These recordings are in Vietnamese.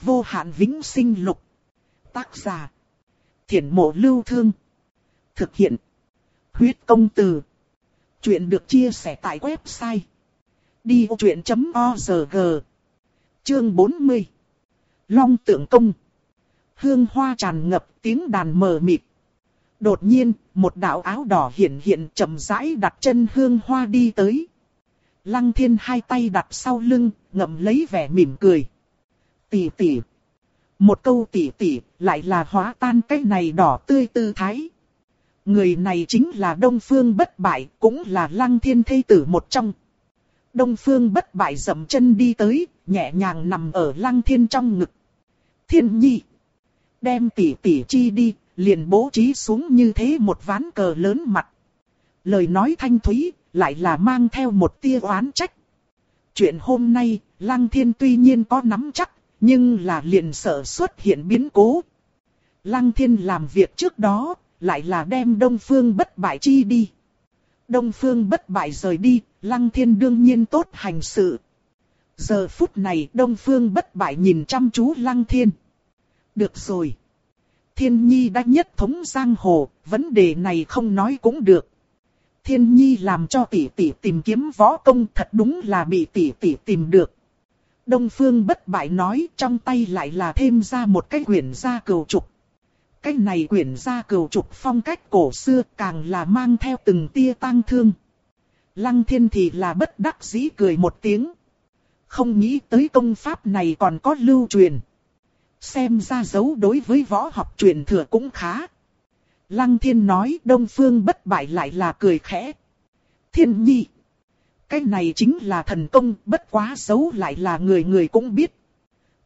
Vô hạn vĩnh sinh lục. Tác giả. Thiển mộ lưu thương. Thực hiện. Huyết công từ. Chuyện được chia sẻ tại website. Đi vô chuyện.org Chương 40 Long tượng công Hương hoa tràn ngập tiếng đàn mờ mịt. Đột nhiên, một đạo áo đỏ hiện hiện chậm rãi đặt chân hương hoa đi tới. Lăng thiên hai tay đặt sau lưng, ngậm lấy vẻ mỉm cười. Tỷ tỷ. Một câu tỷ tỷ, lại là hóa tan cái này đỏ tươi tư thái. Người này chính là Đông Phương bất bại, cũng là lăng thiên thây tử một trong. Đông Phương bất bại dậm chân đi tới, nhẹ nhàng nằm ở lăng thiên trong ngực. Thiên nhi. Đem tỷ tỷ chi đi, liền bố trí xuống như thế một ván cờ lớn mặt. Lời nói thanh thúy, lại là mang theo một tia oán trách. Chuyện hôm nay, Lăng Thiên tuy nhiên có nắm chắc, nhưng là liền sợ xuất hiện biến cố. Lăng Thiên làm việc trước đó, lại là đem Đông Phương bất bại chi đi. Đông Phương bất bại rời đi, Lăng Thiên đương nhiên tốt hành sự. Giờ phút này Đông Phương bất bại nhìn chăm chú Lăng Thiên. Được rồi. Thiên Nhi đã nhất thống giang hồ, vấn đề này không nói cũng được. Thiên Nhi làm cho tỷ tỷ tìm kiếm võ công thật đúng là bị tỷ tỷ tìm được. Đông Phương bất bại nói trong tay lại là thêm ra một cái quyển gia cừu trục. Cái này quyển gia cừu trục phong cách cổ xưa càng là mang theo từng tia tang thương. Lăng thiên thì là bất đắc dĩ cười một tiếng. Không nghĩ tới công pháp này còn có lưu truyền. Xem ra dấu đối với võ học truyền thừa cũng khá. Lăng thiên nói đông phương bất bại lại là cười khẽ. Thiên nhi. Cái này chính là thần công, bất quá xấu lại là người người cũng biết.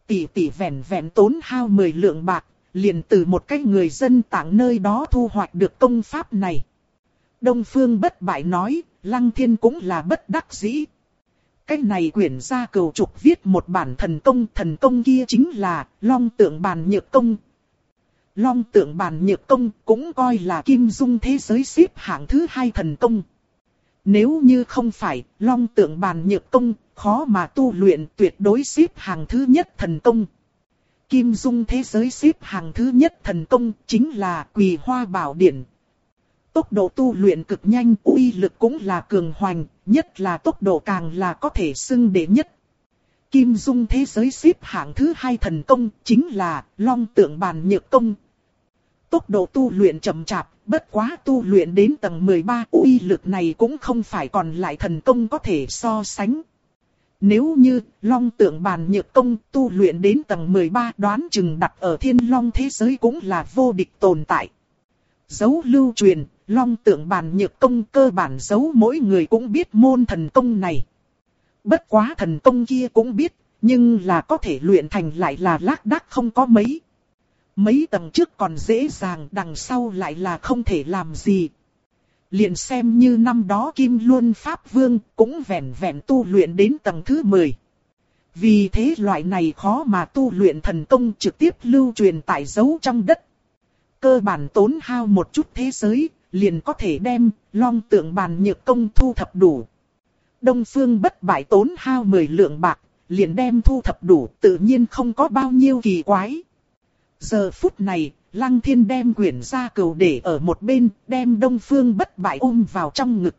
Tỷ tỷ vẹn vẹn tốn hao 10 lượng bạc, liền từ một cái người dân tảng nơi đó thu hoạch được công pháp này. Đông Phương bất bại nói, Lăng Thiên cũng là bất đắc dĩ. Cái này quyển gia cầu trục viết một bản thần công, thần công kia chính là Long Tượng Bàn Nhược Công. Long Tượng Bàn Nhược Công cũng coi là kim dung thế giới xếp hạng thứ hai thần công. Nếu như không phải, long tượng bàn nhược công, khó mà tu luyện tuyệt đối xếp hàng thứ nhất thần công. Kim dung thế giới xếp hàng thứ nhất thần công chính là quỳ hoa bảo điển. Tốc độ tu luyện cực nhanh, uy lực cũng là cường hoành, nhất là tốc độ càng là có thể xưng đệ nhất. Kim dung thế giới xếp hạng thứ hai thần công chính là long tượng bàn nhược công. Tốc độ tu luyện chậm chạp, Bất quá tu luyện đến tầng 13 uy lực này cũng không phải còn lại thần công có thể so sánh. Nếu như long tượng bàn nhược công tu luyện đến tầng 13 đoán chừng đặt ở thiên long thế giới cũng là vô địch tồn tại. Dấu lưu truyền, long tượng bàn nhược công cơ bản dấu mỗi người cũng biết môn thần công này. Bất quá thần công kia cũng biết, nhưng là có thể luyện thành lại là lác đác không có mấy. Mấy tầng trước còn dễ dàng đằng sau lại là không thể làm gì. Liền xem như năm đó Kim Luân Pháp Vương cũng vẹn vẹn tu luyện đến tầng thứ 10. Vì thế loại này khó mà tu luyện thần công trực tiếp lưu truyền tại dấu trong đất. Cơ bản tốn hao một chút thế giới, liền có thể đem long tượng bàn nhược công thu thập đủ. Đông phương bất bại tốn hao 10 lượng bạc, liền đem thu thập đủ tự nhiên không có bao nhiêu kỳ quái. Giờ phút này, Lăng Thiên đem quyển gia cầu để ở một bên, đem Đông Phương bất bại ôm vào trong ngực.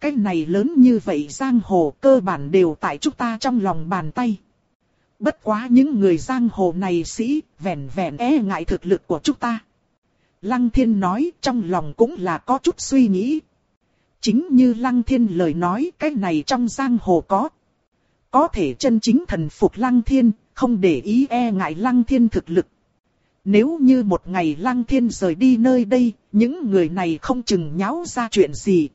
Cái này lớn như vậy giang hồ cơ bản đều tại chúng ta trong lòng bàn tay. Bất quá những người giang hồ này sĩ, vẻn vẻn e ngại thực lực của chúng ta. Lăng Thiên nói trong lòng cũng là có chút suy nghĩ. Chính như Lăng Thiên lời nói cái này trong giang hồ có. Có thể chân chính thần phục Lăng Thiên, không để ý e ngại Lăng Thiên thực lực. Nếu như một ngày Lăng Thiên rời đi nơi đây, những người này không chừng nháo ra chuyện gì.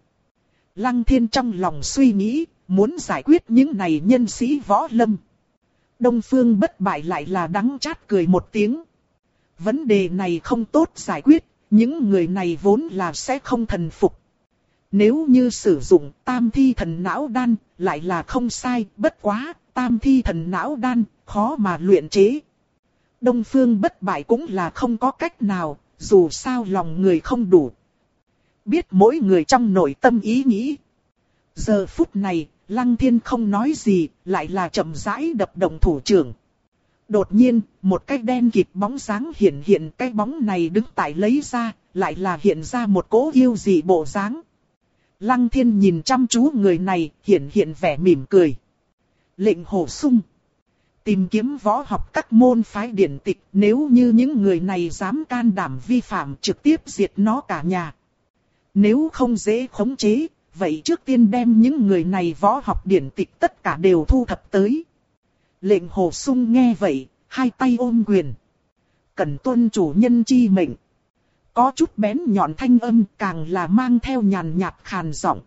Lăng Thiên trong lòng suy nghĩ, muốn giải quyết những này nhân sĩ võ lâm. Đông Phương bất bại lại là đắng chát cười một tiếng. Vấn đề này không tốt giải quyết, những người này vốn là sẽ không thần phục. Nếu như sử dụng tam thi thần não đan, lại là không sai, bất quá, tam thi thần não đan, khó mà luyện chế. Đông Phương bất bại cũng là không có cách nào, dù sao lòng người không đủ. Biết mỗi người trong nội tâm ý nghĩ. Giờ phút này, Lăng Thiên không nói gì, lại là chậm rãi đập động thủ trưởng. Đột nhiên, một cái đen kịt bóng dáng hiện hiện cái bóng này đứng tại lấy ra, lại là hiện ra một cố yêu dị bộ dáng. Lăng thiên nhìn chăm chú người này, hiện hiện vẻ mỉm cười. Lệnh hồ sung. Tìm kiếm võ học các môn phái điển tịch, nếu như những người này dám can đảm vi phạm trực tiếp diệt nó cả nhà. Nếu không dễ khống chế, vậy trước tiên đem những người này võ học điển tịch tất cả đều thu thập tới. Lệnh hồ sung nghe vậy, hai tay ôm quyền. Cần tuân chủ nhân chi mệnh. Có chút bén nhọn thanh âm càng là mang theo nhàn nhạt khàn giọng.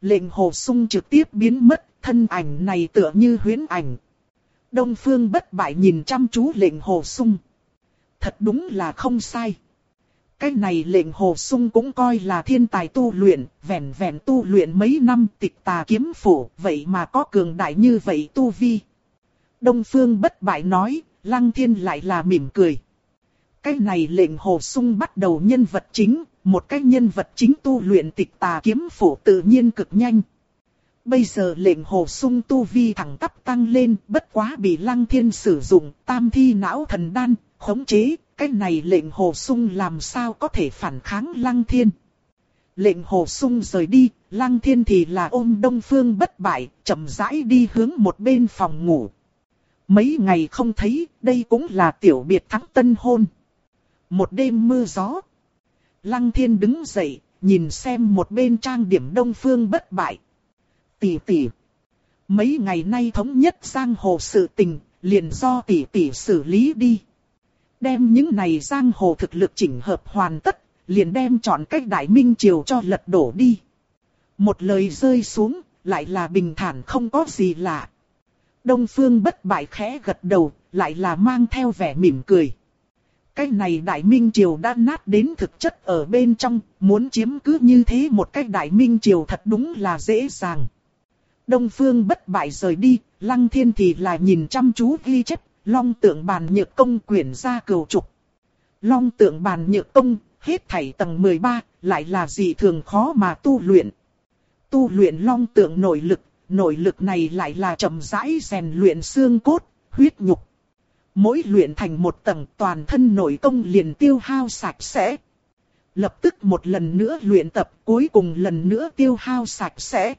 Lệnh hồ sung trực tiếp biến mất, thân ảnh này tựa như huyến ảnh. Đông phương bất bại nhìn chăm chú lệnh hồ sung. Thật đúng là không sai. Cái này lệnh hồ sung cũng coi là thiên tài tu luyện, vẹn vẹn tu luyện mấy năm tịch tà kiếm phủ, vậy mà có cường đại như vậy tu vi. Đông phương bất bại nói, lăng thiên lại là mỉm cười. Cái này lệnh hồ sung bắt đầu nhân vật chính, một cái nhân vật chính tu luyện tịch tà kiếm phủ tự nhiên cực nhanh. Bây giờ lệnh hồ sung tu vi thẳng tắp tăng lên, bất quá bị lăng thiên sử dụng, tam thi não thần đan, khống chế, cái này lệnh hồ sung làm sao có thể phản kháng lăng thiên. Lệnh hồ sung rời đi, lăng thiên thì là ôm đông phương bất bại, chậm rãi đi hướng một bên phòng ngủ. Mấy ngày không thấy, đây cũng là tiểu biệt thắng tân hôn. Một đêm mưa gió. Lăng thiên đứng dậy, nhìn xem một bên trang điểm đông phương bất bại. Tỷ tỷ. Mấy ngày nay thống nhất giang hồ sự tình, liền do tỷ tỷ xử lý đi. Đem những này giang hồ thực lực chỉnh hợp hoàn tất, liền đem chọn cách đại minh triều cho lật đổ đi. Một lời rơi xuống, lại là bình thản không có gì lạ. Đông phương bất bại khẽ gật đầu, lại là mang theo vẻ mỉm cười. Cái này đại minh triều đã nát đến thực chất ở bên trong, muốn chiếm cứ như thế một cách đại minh triều thật đúng là dễ dàng. Đông phương bất bại rời đi, lăng thiên thì là nhìn chăm chú ghi chép, long tượng bàn nhược công quyển ra cầu trục. Long tượng bàn nhược công, hết thảy tầng 13, lại là gì thường khó mà tu luyện. Tu luyện long tượng nội lực, nội lực này lại là chậm rãi rèn luyện xương cốt, huyết nhục. Mỗi luyện thành một tầng toàn thân nội công liền tiêu hao sạch sẽ. Lập tức một lần nữa luyện tập cuối cùng lần nữa tiêu hao sạch sẽ.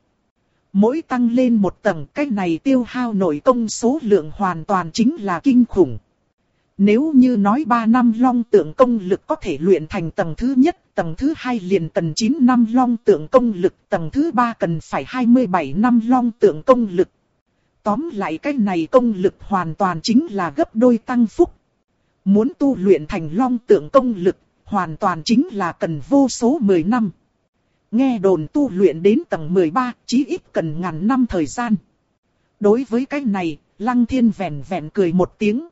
Mỗi tăng lên một tầng cái này tiêu hao nội công số lượng hoàn toàn chính là kinh khủng. Nếu như nói 3 năm long tượng công lực có thể luyện thành tầng thứ nhất, tầng thứ hai liền cần 9 năm long tượng công lực, tầng thứ ba cần phải 27 năm long tượng công lực. Tóm lại cái này công lực hoàn toàn chính là gấp đôi tăng phúc. Muốn tu luyện thành long tượng công lực, hoàn toàn chính là cần vô số 10 năm. Nghe đồn tu luyện đến tầng 13, chí ít cần ngàn năm thời gian. Đối với cái này, Lăng Thiên vẹn vẹn cười một tiếng.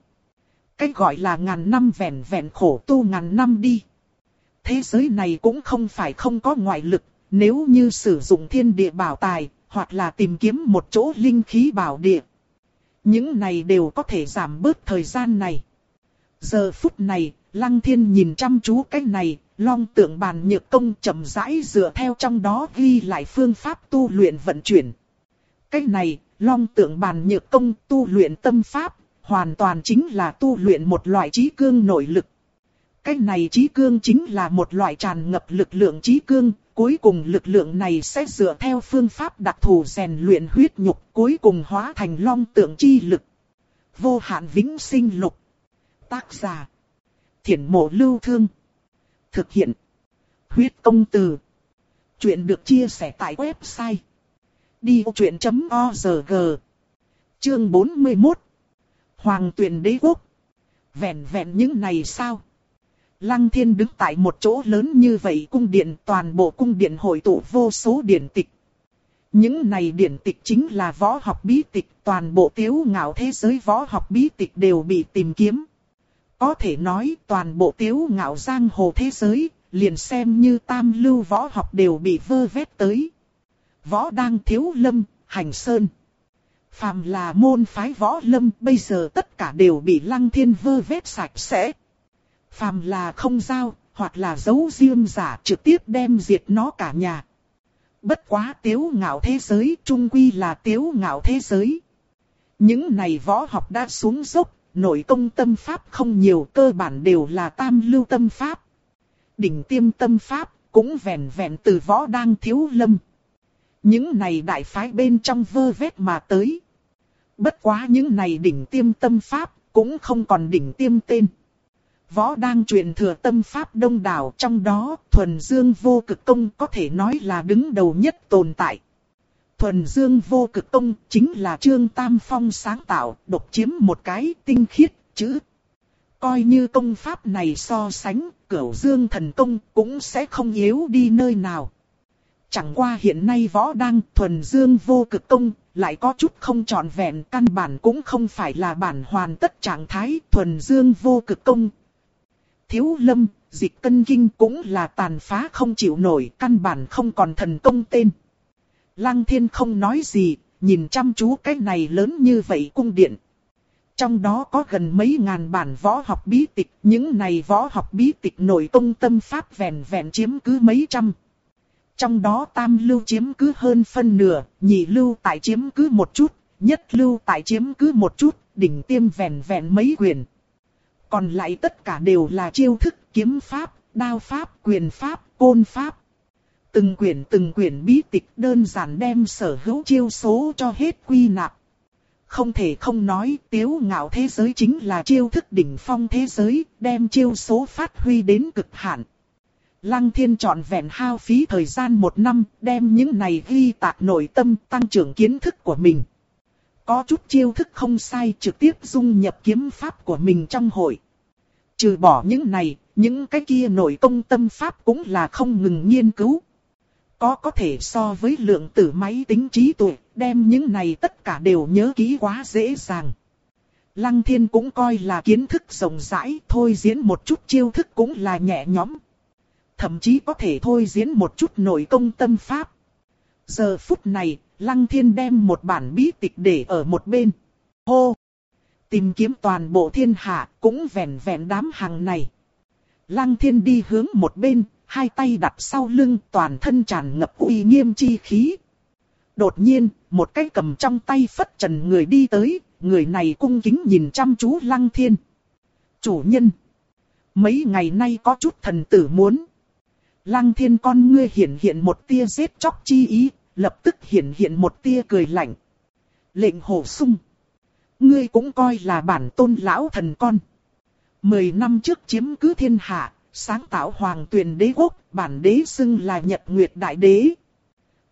Cái gọi là ngàn năm vẹn vẹn khổ tu ngàn năm đi. Thế giới này cũng không phải không có ngoại lực, nếu như sử dụng thiên địa bảo tài, hoặc là tìm kiếm một chỗ linh khí bảo địa. Những này đều có thể giảm bớt thời gian này. Giờ phút này, Lăng Thiên nhìn chăm chú cái này, long tượng bàn nhược công chậm rãi dựa theo trong đó ghi lại phương pháp tu luyện vận chuyển. Cách này, long tượng bàn nhược công tu luyện tâm pháp, hoàn toàn chính là tu luyện một loại trí cương nội lực. Cách này trí cương chính là một loại tràn ngập lực lượng trí cương, cuối cùng lực lượng này sẽ dựa theo phương pháp đặc thù rèn luyện huyết nhục, cuối cùng hóa thành long tượng chi lực. Vô hạn vĩnh sinh lục. Tác giả. Thiển mộ lưu thương. Thực hiện. Huyết công từ. Chuyện được chia sẻ tại website. Đi vô chuyện.org Chương 41 Hoàng tuyển đế quốc. Vẹn vẹn những này sao? Lăng thiên đứng tại một chỗ lớn như vậy cung điện toàn bộ cung điện hội tụ vô số điển tịch. Những này điển tịch chính là võ học bí tịch, toàn bộ tiếu ngạo thế giới võ học bí tịch đều bị tìm kiếm. Có thể nói toàn bộ tiếu ngạo giang hồ thế giới, liền xem như tam lưu võ học đều bị vơ vét tới. Võ đang thiếu lâm, hành sơn. Phàm là môn phái võ lâm bây giờ tất cả đều bị lăng thiên vơ vét sạch sẽ. Phàm là không giao, hoặc là giấu riêng giả trực tiếp đem diệt nó cả nhà. Bất quá tiếu ngạo thế giới, trung quy là tiếu ngạo thế giới. Những này võ học đã xuống dốc, nội công tâm pháp không nhiều, cơ bản đều là tam lưu tâm pháp. Đỉnh tiêm tâm pháp cũng vẹn vẹn từ võ đang thiếu lâm. Những này đại phái bên trong vơ vét mà tới. Bất quá những này đỉnh tiêm tâm pháp cũng không còn đỉnh tiêm tên. Võ đang truyền thừa tâm pháp đông đảo, trong đó thuần dương vô cực công có thể nói là đứng đầu nhất tồn tại. Thuần dương vô cực công chính là Trương Tam Phong sáng tạo, độc chiếm một cái tinh khiết, chữ. Coi như công pháp này so sánh, cửu dương thần công cũng sẽ không yếu đi nơi nào. Chẳng qua hiện nay võ đăng thuần dương vô cực công, lại có chút không trọn vẹn căn bản cũng không phải là bản hoàn tất trạng thái thuần dương vô cực công. Thiếu lâm, dịch cân kinh cũng là tàn phá không chịu nổi căn bản không còn thần công tên. Lăng thiên không nói gì, nhìn chăm chú cái này lớn như vậy cung điện. Trong đó có gần mấy ngàn bản võ học bí tịch, những này võ học bí tịch nổi công tâm pháp vẹn vẹn chiếm cứ mấy trăm. Trong đó tam lưu chiếm cứ hơn phân nửa, nhị lưu tại chiếm cứ một chút, nhất lưu tại chiếm cứ một chút, đỉnh tiêm vẹn vẹn mấy quyền. Còn lại tất cả đều là chiêu thức, kiếm pháp, đao pháp, quyền pháp, côn pháp. Từng quyển từng quyển bí tịch đơn giản đem sở hữu chiêu số cho hết quy nạp. Không thể không nói tiếu ngạo thế giới chính là chiêu thức đỉnh phong thế giới, đem chiêu số phát huy đến cực hạn. Lăng thiên chọn vẹn hao phí thời gian một năm, đem những này ghi tạc nội tâm tăng trưởng kiến thức của mình. Có chút chiêu thức không sai trực tiếp dung nhập kiếm pháp của mình trong hội. Trừ bỏ những này, những cái kia nội công tâm pháp cũng là không ngừng nghiên cứu. Có có thể so với lượng tử máy tính trí tuệ, đem những này tất cả đều nhớ kỹ quá dễ dàng. Lăng thiên cũng coi là kiến thức rộng rãi, thôi diễn một chút chiêu thức cũng là nhẹ nhõm. Thậm chí có thể thôi diễn một chút nội công tâm pháp. Giờ phút này, Lăng thiên đem một bản bí tịch để ở một bên. Hô! Tìm kiếm toàn bộ thiên hạ, cũng vẹn vẹn đám hàng này. Lăng thiên đi hướng một bên, hai tay đặt sau lưng toàn thân tràn ngập uy nghiêm chi khí. Đột nhiên, một cái cầm trong tay phất trần người đi tới, người này cung kính nhìn chăm chú lăng thiên. Chủ nhân! Mấy ngày nay có chút thần tử muốn. Lăng thiên con ngươi hiện hiện một tia giết chóc chi ý, lập tức hiện hiện một tia cười lạnh. Lệnh hổ sung. Ngươi cũng coi là bản tôn lão thần con. Mười năm trước chiếm cứ thiên hạ, sáng tạo hoàng tuyển đế quốc, bản đế xưng là Nhật Nguyệt Đại Đế.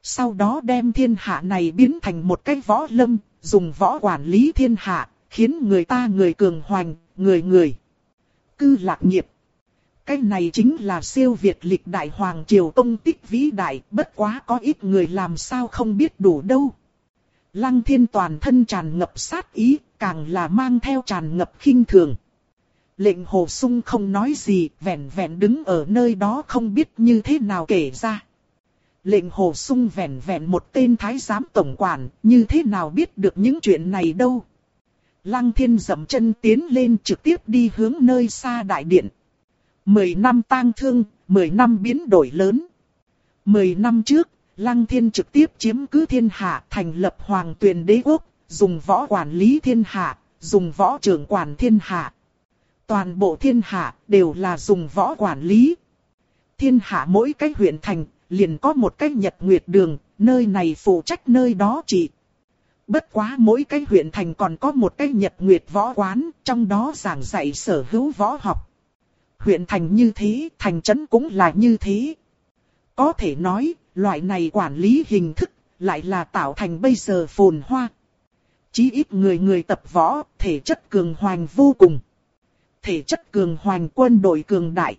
Sau đó đem thiên hạ này biến thành một cái võ lâm, dùng võ quản lý thiên hạ, khiến người ta người cường hoành, người người. Cư lạc nghiệp. Cái này chính là siêu việt lịch đại hoàng triều công tích vĩ đại, bất quá có ít người làm sao không biết đủ đâu. Lăng thiên toàn thân tràn ngập sát ý, càng là mang theo tràn ngập khinh thường. Lệnh hồ sung không nói gì, vẹn vẹn đứng ở nơi đó không biết như thế nào kể ra. Lệnh hồ sung vẹn vẹn một tên thái giám tổng quản, như thế nào biết được những chuyện này đâu. Lăng thiên dậm chân tiến lên trực tiếp đi hướng nơi xa đại điện. Mười năm tang thương, mười năm biến đổi lớn. Mười năm trước, Lăng thiên trực tiếp chiếm cứ thiên hạ thành lập hoàng tuyền đế quốc, dùng võ quản lý thiên hạ, dùng võ trưởng quản thiên hạ. Toàn bộ thiên hạ đều là dùng võ quản lý. Thiên hạ mỗi cái huyện thành liền có một cái nhật nguyệt đường, nơi này phụ trách nơi đó trị. Bất quá mỗi cái huyện thành còn có một cái nhật nguyệt võ quán, trong đó giảng dạy sở hữu võ học. Huyện thành như thế, thành trấn cũng là như thế. Có thể nói, loại này quản lý hình thức, lại là tạo thành bây giờ phồn hoa. Chí ít người người tập võ, thể chất cường hoành vô cùng thể chất cường hoành quân đội cường đại.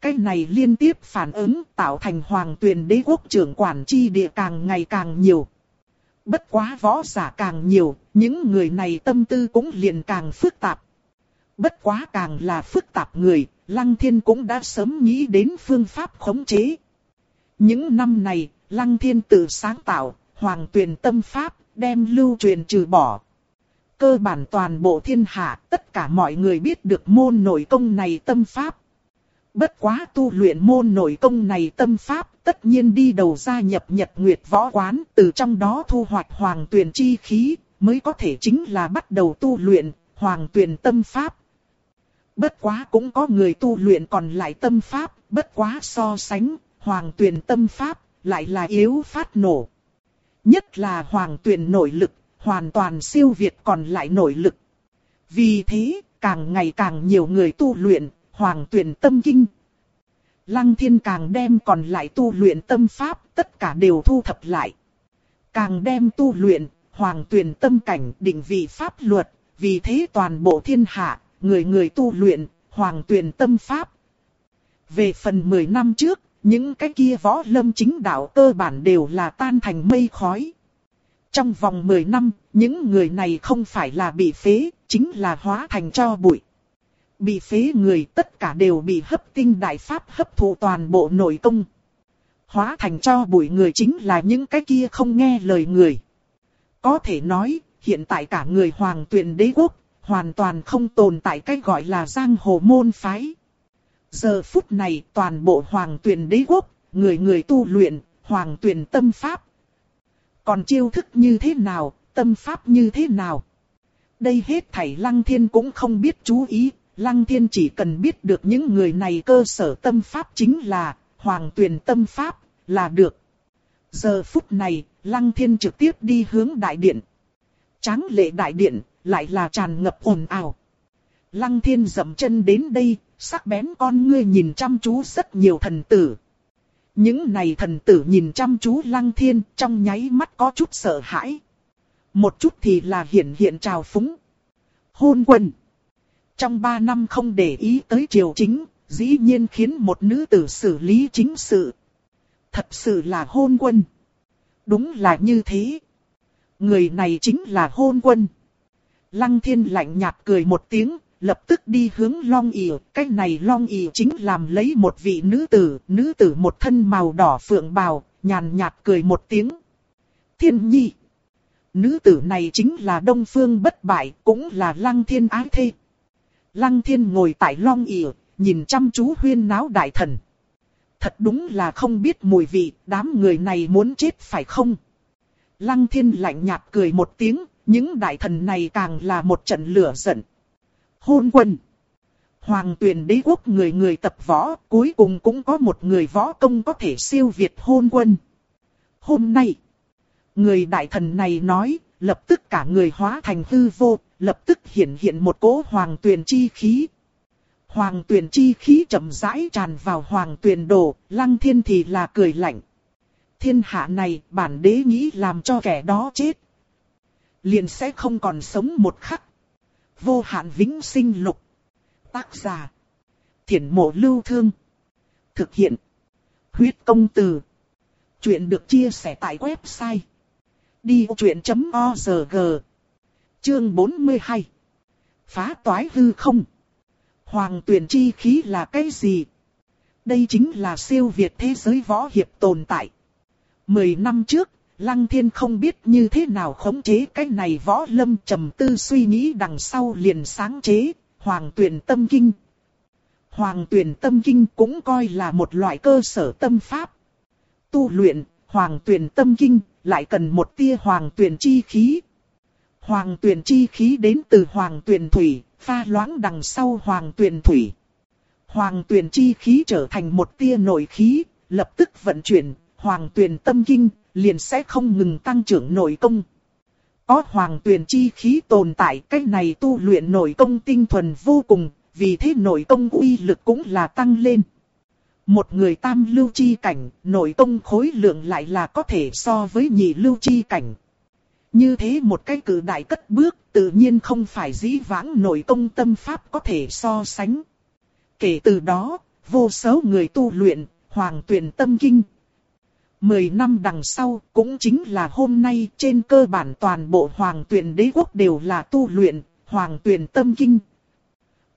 Cái này liên tiếp phản ứng tạo thành hoàng tuyển đế quốc trưởng quản chi địa càng ngày càng nhiều. Bất quá võ giả càng nhiều, những người này tâm tư cũng liền càng phức tạp. Bất quá càng là phức tạp người, Lăng Thiên cũng đã sớm nghĩ đến phương pháp khống chế. Những năm này, Lăng Thiên tự sáng tạo, hoàng tuyển tâm pháp, đem lưu truyền trừ bỏ, cơ bản toàn bộ thiên hạ, tất cả mọi người biết được môn nội công này tâm pháp. Bất quá tu luyện môn nội công này tâm pháp, tất nhiên đi đầu gia nhập nhật nguyệt võ quán, từ trong đó thu hoạch hoàng tuyển chi khí, mới có thể chính là bắt đầu tu luyện, hoàng tuyển tâm pháp. Bất quá cũng có người tu luyện còn lại tâm pháp, bất quá so sánh, hoàng tuyển tâm pháp, lại là yếu phát nổ. Nhất là hoàng tuyển nội lực, hoàn toàn siêu việt còn lại nội lực. Vì thế, càng ngày càng nhiều người tu luyện, hoàng tuyển tâm kinh. Lăng thiên càng đem còn lại tu luyện tâm pháp, tất cả đều thu thập lại. Càng đem tu luyện, hoàng tuyển tâm cảnh định vị pháp luật, vì thế toàn bộ thiên hạ, người người tu luyện, hoàng tuyển tâm pháp. Về phần 10 năm trước, những cái kia võ lâm chính đạo cơ bản đều là tan thành mây khói. Trong vòng 10 năm, những người này không phải là bị phế, chính là hóa thành cho bụi. Bị phế người tất cả đều bị hấp tinh đại pháp hấp thụ toàn bộ nội công. Hóa thành cho bụi người chính là những cái kia không nghe lời người. Có thể nói, hiện tại cả người hoàng tuyển đế quốc, hoàn toàn không tồn tại cái gọi là giang hồ môn phái. Giờ phút này toàn bộ hoàng tuyển đế quốc, người người tu luyện, hoàng tuyển tâm pháp. Còn chiêu thức như thế nào, tâm pháp như thế nào? Đây hết thảy lăng thiên cũng không biết chú ý, lăng thiên chỉ cần biết được những người này cơ sở tâm pháp chính là hoàng tuyển tâm pháp, là được. Giờ phút này, lăng thiên trực tiếp đi hướng đại điện. Tráng lệ đại điện, lại là tràn ngập ồn ào. Lăng thiên dậm chân đến đây, sắc bén con ngươi nhìn chăm chú rất nhiều thần tử. Những này thần tử nhìn chăm chú lăng thiên trong nháy mắt có chút sợ hãi. Một chút thì là hiện hiện trào phúng. Hôn quân. Trong ba năm không để ý tới triều chính, dĩ nhiên khiến một nữ tử xử lý chính sự. Thật sự là hôn quân. Đúng là như thế. Người này chính là hôn quân. Lăng thiên lạnh nhạt cười một tiếng, lập tức đi hướng long ỉ, Cái này long ỉ chính làm lấy một vị nữ tử, nữ tử một thân màu đỏ phượng bào, nhàn nhạt cười một tiếng. Thiên nhi. Nữ tử này chính là Đông Phương bất bại, cũng là Lăng Thiên ái thê. Lăng Thiên ngồi tại long ỉ, nhìn chăm chú huyên náo đại thần. Thật đúng là không biết mùi vị, đám người này muốn chết phải không? Lăng Thiên lạnh nhạt cười một tiếng, những đại thần này càng là một trận lửa giận. Hôn quân. Hoàng tuyển đế quốc người người tập võ, cuối cùng cũng có một người võ công có thể siêu việt hôn quân. Hôm nay, người đại thần này nói, lập tức cả người hóa thành hư vô, lập tức hiện hiện một cỗ hoàng tuyển chi khí. Hoàng tuyển chi khí chậm rãi tràn vào hoàng tuyển đồ, lăng thiên thì là cười lạnh. Thiên hạ này bản đế nghĩ làm cho kẻ đó chết. Liền sẽ không còn sống một khắc. Vô hạn vĩnh sinh lục. Tác giả. Thiển mộ lưu thương. Thực hiện. Huyết công từ. Chuyện được chia sẻ tại website. Đi chuyện.org Chương 42 Phá toái hư không Hoàng tuyển chi khí là cái gì? Đây chính là siêu việt thế giới võ hiệp tồn tại. Mười năm trước, Lăng Thiên không biết như thế nào khống chế cái này võ lâm trầm tư suy nghĩ đằng sau liền sáng chế, Hoàng tuyển tâm kinh. Hoàng tuyển tâm kinh cũng coi là một loại cơ sở tâm pháp. Tu luyện, Hoàng tuyển tâm kinh, lại cần một tia Hoàng tuyển chi khí. Hoàng tuyển chi khí đến từ Hoàng tuyển thủy, pha loãng đằng sau Hoàng tuyển thủy. Hoàng tuyển chi khí trở thành một tia nội khí, lập tức vận chuyển, Hoàng tuyển tâm kinh, liền sẽ không ngừng tăng trưởng nội công. Có hoàng tuyển chi khí tồn tại cách này tu luyện nội công tinh thuần vô cùng, vì thế nội công uy lực cũng là tăng lên. Một người tam lưu chi cảnh, nội công khối lượng lại là có thể so với nhị lưu chi cảnh. Như thế một cái cử đại cất bước, tự nhiên không phải dĩ vãng nội công tâm pháp có thể so sánh. Kể từ đó, vô số người tu luyện, hoàng tuyển tâm kinh, Mười năm đằng sau, cũng chính là hôm nay trên cơ bản toàn bộ hoàng tuyển đế quốc đều là tu luyện, hoàng tuyển tâm kinh.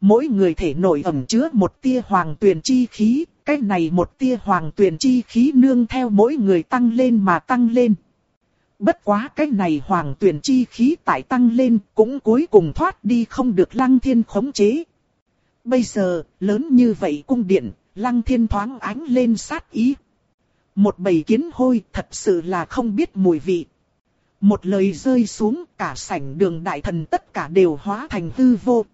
Mỗi người thể nội ẩm chứa một tia hoàng tuyển chi khí, cái này một tia hoàng tuyển chi khí nương theo mỗi người tăng lên mà tăng lên. Bất quá cái này hoàng tuyển chi khí tại tăng lên cũng cuối cùng thoát đi không được lăng thiên khống chế. Bây giờ, lớn như vậy cung điện, lăng thiên thoáng ánh lên sát ý. Một bầy kiến hôi thật sự là không biết mùi vị. Một lời rơi xuống cả sảnh đường đại thần tất cả đều hóa thành hư vô.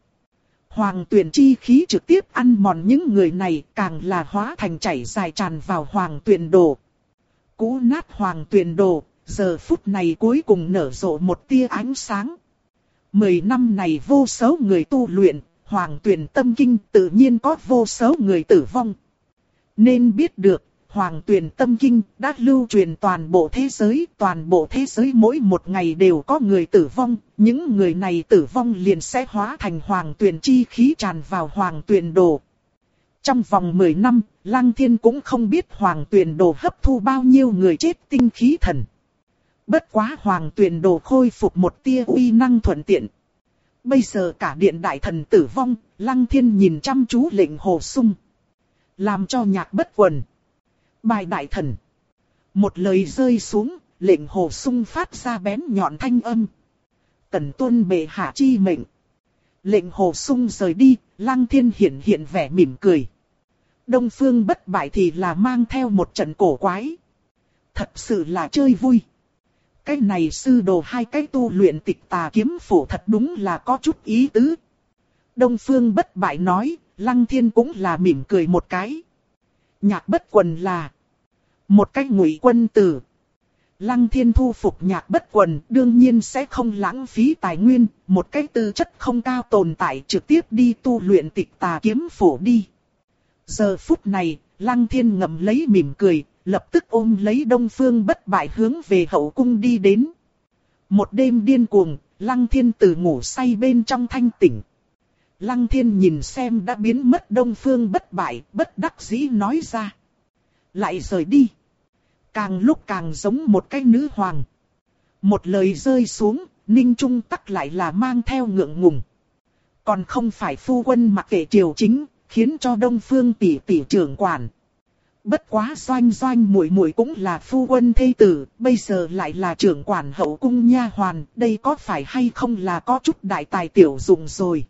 Hoàng tuyển chi khí trực tiếp ăn mòn những người này càng là hóa thành chảy dài tràn vào hoàng tuyển đồ. Cú nát hoàng tuyển đồ, giờ phút này cuối cùng nở rộ một tia ánh sáng. Mười năm này vô số người tu luyện, hoàng tuyển tâm kinh tự nhiên có vô số người tử vong. Nên biết được, Hoàng Tuyền Tâm Kinh đã lưu truyền toàn bộ thế giới, toàn bộ thế giới mỗi một ngày đều có người tử vong, những người này tử vong liền sẽ hóa thành Hoàng Tuyền chi khí tràn vào Hoàng Tuyền đồ. Trong vòng 10 năm, Lăng Thiên cũng không biết Hoàng Tuyền đồ hấp thu bao nhiêu người chết tinh khí thần. Bất quá Hoàng Tuyền đồ khôi phục một tia uy năng thuận tiện. Bây giờ cả điện đại thần tử vong, Lăng Thiên nhìn chăm chú lệnh hồ sung. Làm cho nhạc bất quần. Bài đại thần. Một lời rơi xuống, lệnh hồ sung phát ra bén nhọn thanh âm. Tần tuân bệ hạ chi mệnh. Lệnh hồ sung rời đi, lăng thiên hiện hiện vẻ mỉm cười. Đông phương bất bại thì là mang theo một trận cổ quái. Thật sự là chơi vui. Cái này sư đồ hai cái tu luyện tịch tà kiếm phổ thật đúng là có chút ý tứ. Đông phương bất bại nói, lăng thiên cũng là mỉm cười một cái. Nhạc bất quần là một cách ngụy quân tử. Lăng thiên thu phục nhạc bất quần đương nhiên sẽ không lãng phí tài nguyên, một cái tư chất không cao tồn tại trực tiếp đi tu luyện tịch tà kiếm phổ đi. Giờ phút này, lăng thiên ngậm lấy mỉm cười, lập tức ôm lấy đông phương bất bại hướng về hậu cung đi đến. Một đêm điên cuồng, lăng thiên từ ngủ say bên trong thanh tỉnh. Lăng thiên nhìn xem đã biến mất đông phương bất bại, bất đắc dĩ nói ra. Lại rời đi. Càng lúc càng giống một cái nữ hoàng. Một lời rơi xuống, Ninh Trung tắc lại là mang theo ngượng ngùng. Còn không phải phu quân mặc kệ triều chính, khiến cho đông phương tỷ tỷ trưởng quản. Bất quá doanh doanh muội muội cũng là phu quân thê tử, bây giờ lại là trưởng quản hậu cung nha hoàn, đây có phải hay không là có chút đại tài tiểu dụng rồi.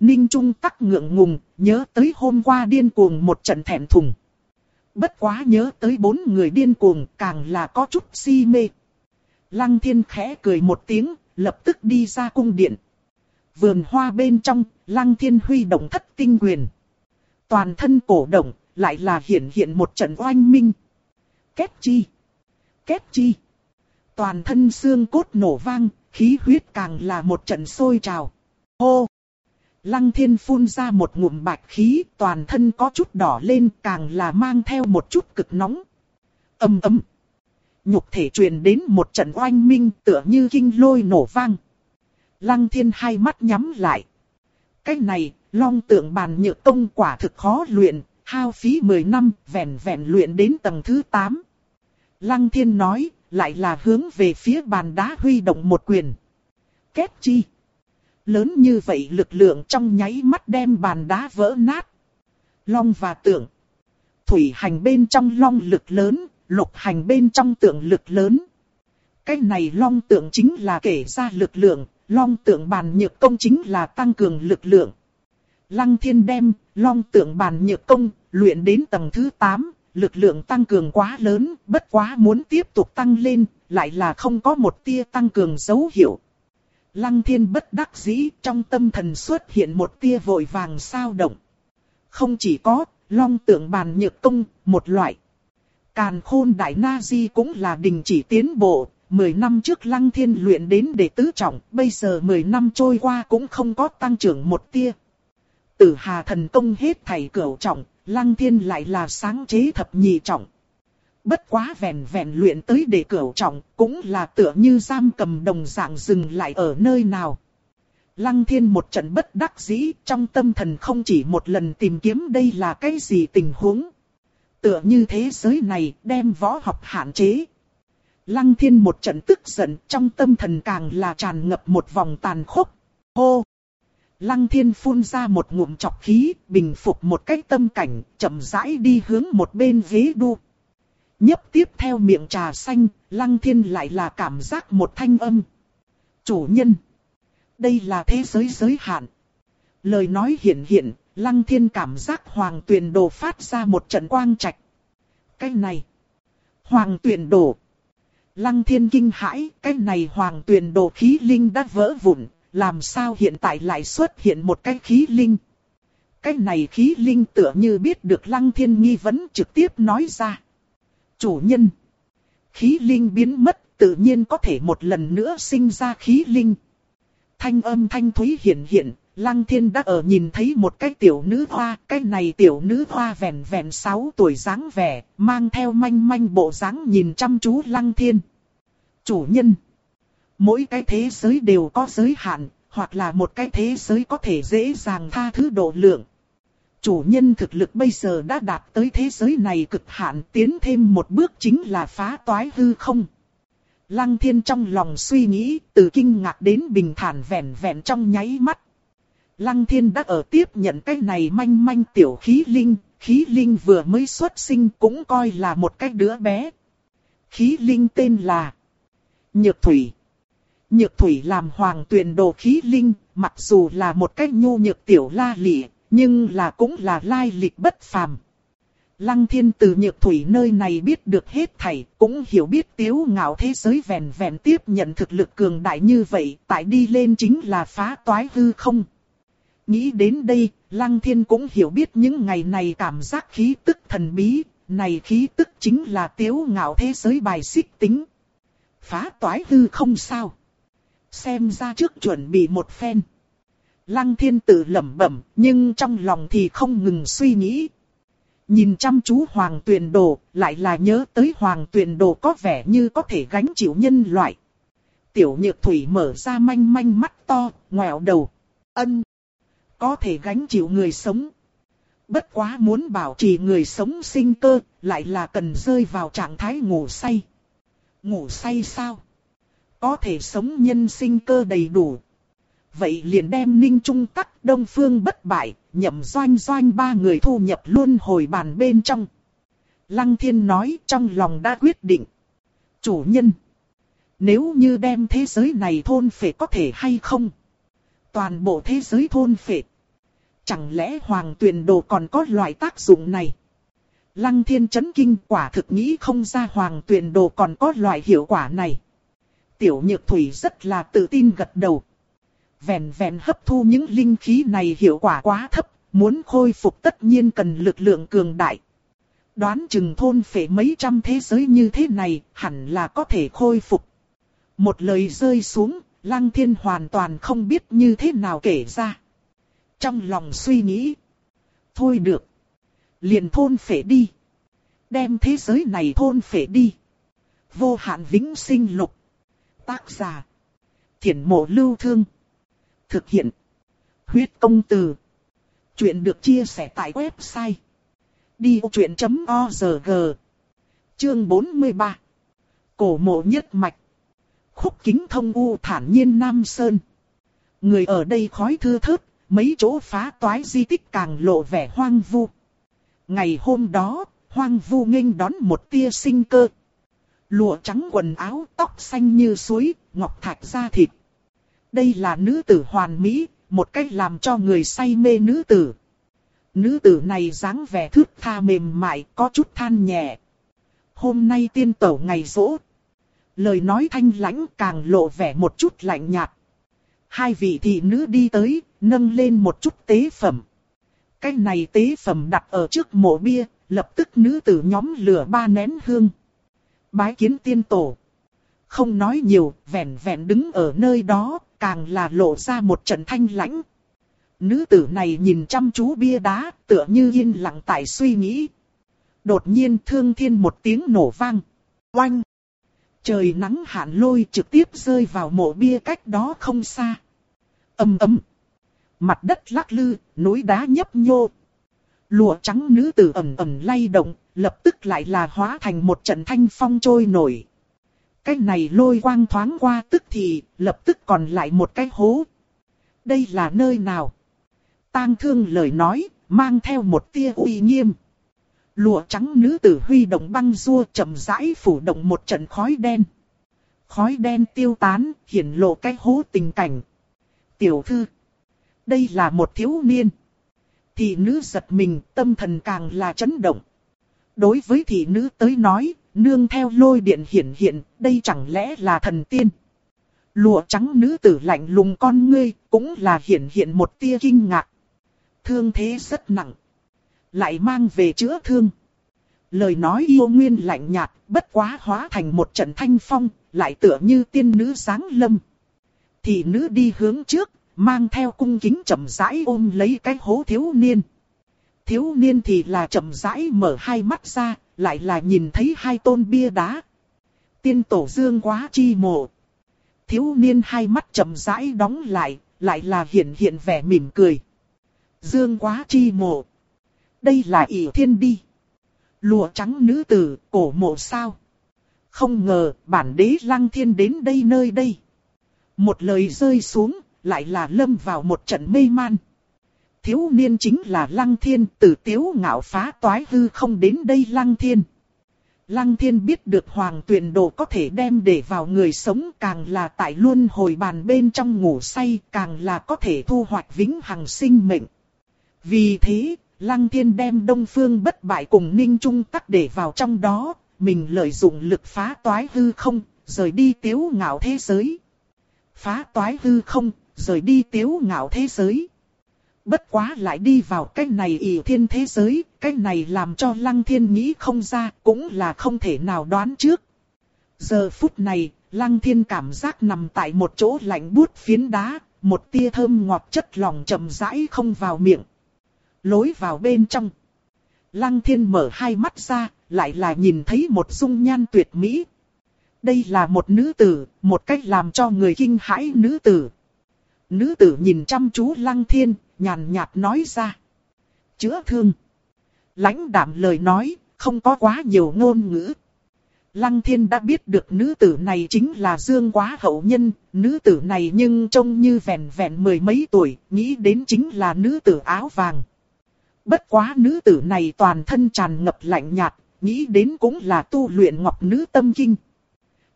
Ninh Trung tắc ngượng ngùng, nhớ tới hôm qua điên cuồng một trận thẹn thùng. Bất quá nhớ tới bốn người điên cuồng càng là có chút si mê. Lăng thiên khẽ cười một tiếng, lập tức đi ra cung điện. Vườn hoa bên trong, lăng thiên huy động thất tinh quyền. Toàn thân cổ động, lại là hiện hiện một trận oanh minh. Kết chi? Kết chi? Toàn thân xương cốt nổ vang, khí huyết càng là một trận sôi trào. Hô! Lăng thiên phun ra một ngụm bạch khí, toàn thân có chút đỏ lên, càng là mang theo một chút cực nóng. Âm ấm. Nhục thể truyền đến một trận oanh minh tựa như kinh lôi nổ vang. Lăng thiên hai mắt nhắm lại. Cái này, long tượng bàn nhựa công quả thực khó luyện, hao phí 10 năm, vẹn vẹn luyện đến tầng thứ 8. Lăng thiên nói, lại là hướng về phía bàn đá huy động một quyền. Kết chi? Lớn như vậy lực lượng trong nháy mắt đem bàn đá vỡ nát. Long và tượng. Thủy hành bên trong long lực lớn, lục hành bên trong tượng lực lớn. Cái này long tượng chính là kể ra lực lượng, long tượng bàn nhược công chính là tăng cường lực lượng. Lăng thiên đem, long tượng bàn nhược công, luyện đến tầng thứ 8, lực lượng tăng cường quá lớn, bất quá muốn tiếp tục tăng lên, lại là không có một tia tăng cường dấu hiệu. Lăng thiên bất đắc dĩ trong tâm thần xuất hiện một tia vội vàng sao động. Không chỉ có, long tượng bàn nhược công, một loại. Càn khôn đại na di cũng là đình chỉ tiến bộ, 10 năm trước lăng thiên luyện đến để tứ trọng, bây giờ 10 năm trôi qua cũng không có tăng trưởng một tia. Tử hà thần công hết thầy cửu trọng, lăng thiên lại là sáng chế thập nhị trọng. Bất quá vẹn vẹn luyện tới để cửu trọng, cũng là tựa như giam cầm đồng dạng dừng lại ở nơi nào. Lăng thiên một trận bất đắc dĩ, trong tâm thần không chỉ một lần tìm kiếm đây là cái gì tình huống. Tựa như thế giới này đem võ học hạn chế. Lăng thiên một trận tức giận, trong tâm thần càng là tràn ngập một vòng tàn khốc. Hô! Lăng thiên phun ra một ngụm chọc khí, bình phục một cái tâm cảnh, chậm rãi đi hướng một bên ghế đu. Nhấp tiếp theo miệng trà xanh, lăng thiên lại là cảm giác một thanh âm. Chủ nhân. Đây là thế giới giới hạn. Lời nói hiện hiện, lăng thiên cảm giác hoàng tuyển đồ phát ra một trận quang trạch. Cái này. Hoàng tuyển đồ. Lăng thiên kinh hãi, cái này hoàng tuyền đồ khí linh đã vỡ vụn, làm sao hiện tại lại xuất hiện một cái khí linh. Cái này khí linh tựa như biết được lăng thiên nghi vấn trực tiếp nói ra. Chủ nhân. Khí linh biến mất tự nhiên có thể một lần nữa sinh ra khí linh. Thanh âm thanh thúy hiện hiện, Lăng Thiên đã ở nhìn thấy một cái tiểu nữ hoa, cái này tiểu nữ hoa vẹn vẹn 6 tuổi dáng vẻ, mang theo manh manh bộ dáng nhìn chăm chú Lăng Thiên. Chủ nhân, mỗi cái thế giới đều có giới hạn, hoặc là một cái thế giới có thể dễ dàng tha thứ độ lượng. Chủ nhân thực lực bây giờ đã đạt tới thế giới này cực hạn tiến thêm một bước chính là phá toái hư không. Lăng thiên trong lòng suy nghĩ, từ kinh ngạc đến bình thản vẹn vẹn trong nháy mắt. Lăng thiên đã ở tiếp nhận cái này manh manh tiểu khí linh, khí linh vừa mới xuất sinh cũng coi là một cái đứa bé. Khí linh tên là Nhược Thủy. Nhược Thủy làm hoàng tuyển đồ khí linh, mặc dù là một cái nhu nhược tiểu la lịa, nhưng là cũng là lai lịch bất phàm. Lăng thiên từ nhược thủy nơi này biết được hết thảy, cũng hiểu biết tiếu ngạo thế giới vẹn vẹn tiếp nhận thực lực cường đại như vậy, tại đi lên chính là phá toái hư không. Nghĩ đến đây, Lăng thiên cũng hiểu biết những ngày này cảm giác khí tức thần bí, này khí tức chính là tiếu ngạo thế giới bài xích tính. Phá toái hư không sao. Xem ra trước chuẩn bị một phen. Lăng thiên tự lẩm bẩm, nhưng trong lòng thì không ngừng suy nghĩ, Nhìn chăm chú hoàng tuyền đồ, lại là nhớ tới hoàng tuyền đồ có vẻ như có thể gánh chịu nhân loại. Tiểu nhược thủy mở ra manh manh mắt to, ngoẹo đầu. Ân. Có thể gánh chịu người sống. Bất quá muốn bảo trì người sống sinh cơ, lại là cần rơi vào trạng thái ngủ say. Ngủ say sao? Có thể sống nhân sinh cơ đầy đủ. Vậy liền đem ninh trung tắc đông phương bất bại, nhậm doanh doanh ba người thu nhập luôn hồi bàn bên trong. Lăng thiên nói trong lòng đã quyết định. Chủ nhân. Nếu như đem thế giới này thôn phệ có thể hay không? Toàn bộ thế giới thôn phệ. Chẳng lẽ hoàng tuyền đồ còn có loại tác dụng này? Lăng thiên chấn kinh quả thực nghĩ không ra hoàng tuyền đồ còn có loại hiệu quả này. Tiểu nhược thủy rất là tự tin gật đầu vẹn vẹn hấp thu những linh khí này hiệu quả quá thấp, muốn khôi phục tất nhiên cần lực lượng cường đại. Đoán chừng thôn phệ mấy trăm thế giới như thế này, hẳn là có thể khôi phục. Một lời rơi xuống, Lăng Thiên hoàn toàn không biết như thế nào kể ra. Trong lòng suy nghĩ. Thôi được. Liền thôn phệ đi. Đem thế giới này thôn phệ đi. Vô hạn vĩnh sinh lục. Tác giả. Thiển mộ lưu thương. Thực hiện. Huyết công từ. Chuyện được chia sẻ tại website. Đi truyện.org Chương 43 Cổ mộ nhất mạch Khúc kính thông u thản nhiên Nam Sơn Người ở đây khói thưa thớt, mấy chỗ phá toái di tích càng lộ vẻ hoang vu. Ngày hôm đó, hoang vu nghênh đón một tia sinh cơ. Lụa trắng quần áo, tóc xanh như suối, ngọc thạch da thịt. Đây là nữ tử hoàn mỹ, một cách làm cho người say mê nữ tử. Nữ tử này dáng vẻ thước tha mềm mại, có chút than nhẹ. Hôm nay tiên tẩu ngày rỗ. Lời nói thanh lãnh càng lộ vẻ một chút lạnh nhạt. Hai vị thị nữ đi tới, nâng lên một chút tế phẩm. Cái này tế phẩm đặt ở trước mộ bia, lập tức nữ tử nhóm lửa ba nén hương. Bái kiến tiên tổ. Không nói nhiều, vẹn vẹn đứng ở nơi đó, càng là lộ ra một trận thanh lãnh. Nữ tử này nhìn chăm chú bia đá, tựa như yên lặng tại suy nghĩ. Đột nhiên thương thiên một tiếng nổ vang. Oanh! Trời nắng hạn lôi trực tiếp rơi vào mộ bia cách đó không xa. ầm ầm, Mặt đất lắc lư, núi đá nhấp nhô. Lụa trắng nữ tử ẩm ẩm lay động, lập tức lại là hóa thành một trận thanh phong trôi nổi. Cái này lôi quang thoáng qua tức thì, lập tức còn lại một cái hố. Đây là nơi nào? Tang thương lời nói, mang theo một tia uy nghiêm. Lụa trắng nữ tử huy động băng rua chậm rãi phủ động một trận khói đen. Khói đen tiêu tán, hiển lộ cái hố tình cảnh. Tiểu thư. Đây là một thiếu niên. Thị nữ giật mình, tâm thần càng là chấn động. Đối với thị nữ tới nói, nương theo lôi điện hiển hiện, đây chẳng lẽ là thần tiên. Lụa trắng nữ tử lạnh lùng con ngươi, cũng là hiển hiện một tia kinh ngạc. Thương thế rất nặng. Lại mang về chữa thương. Lời nói yêu nguyên lạnh nhạt, bất quá hóa thành một trận thanh phong, lại tựa như tiên nữ sáng lâm. Thị nữ đi hướng trước, mang theo cung kính chậm rãi ôm lấy cái hố thiếu niên. Thiếu niên thì là chậm rãi mở hai mắt ra, lại là nhìn thấy hai tôn bia đá. Tiên tổ dương quá chi mộ. Thiếu niên hai mắt chậm rãi đóng lại, lại là hiện hiện vẻ mỉm cười. Dương quá chi mộ. Đây là ỷ thiên đi. Lụa trắng nữ tử, cổ mộ sao. Không ngờ, bản đế lăng thiên đến đây nơi đây. Một lời rơi xuống, lại là lâm vào một trận mê man. Thiếu niên chính là lăng thiên, tử tiếu ngạo phá toái hư không đến đây lăng thiên. Lăng thiên biết được hoàng tuyển đồ có thể đem để vào người sống càng là tại luôn hồi bàn bên trong ngủ say càng là có thể thu hoạch vĩnh hằng sinh mệnh. Vì thế, lăng thiên đem đông phương bất bại cùng ninh trung tắc để vào trong đó, mình lợi dụng lực phá toái hư không, rời đi tiếu ngạo thế giới. Phá toái hư không, rời đi tiếu ngạo thế giới. Bất quá lại đi vào cái này ỷ thiên thế giới, cái này làm cho lăng thiên nghĩ không ra, cũng là không thể nào đoán trước. Giờ phút này, lăng thiên cảm giác nằm tại một chỗ lạnh buốt phiến đá, một tia thơm ngọt chất lỏng chậm rãi không vào miệng. Lối vào bên trong. Lăng thiên mở hai mắt ra, lại là nhìn thấy một dung nhan tuyệt mỹ. Đây là một nữ tử, một cách làm cho người kinh hãi nữ tử. Nữ tử nhìn chăm chú lăng thiên, nhàn nhạt nói ra. Chữa thương. lãnh đạm lời nói, không có quá nhiều ngôn ngữ. Lăng thiên đã biết được nữ tử này chính là Dương Quá hậu nhân, nữ tử này nhưng trông như vẹn vẹn mười mấy tuổi, nghĩ đến chính là nữ tử áo vàng. Bất quá nữ tử này toàn thân tràn ngập lạnh nhạt, nghĩ đến cũng là tu luyện ngọc nữ tâm kinh.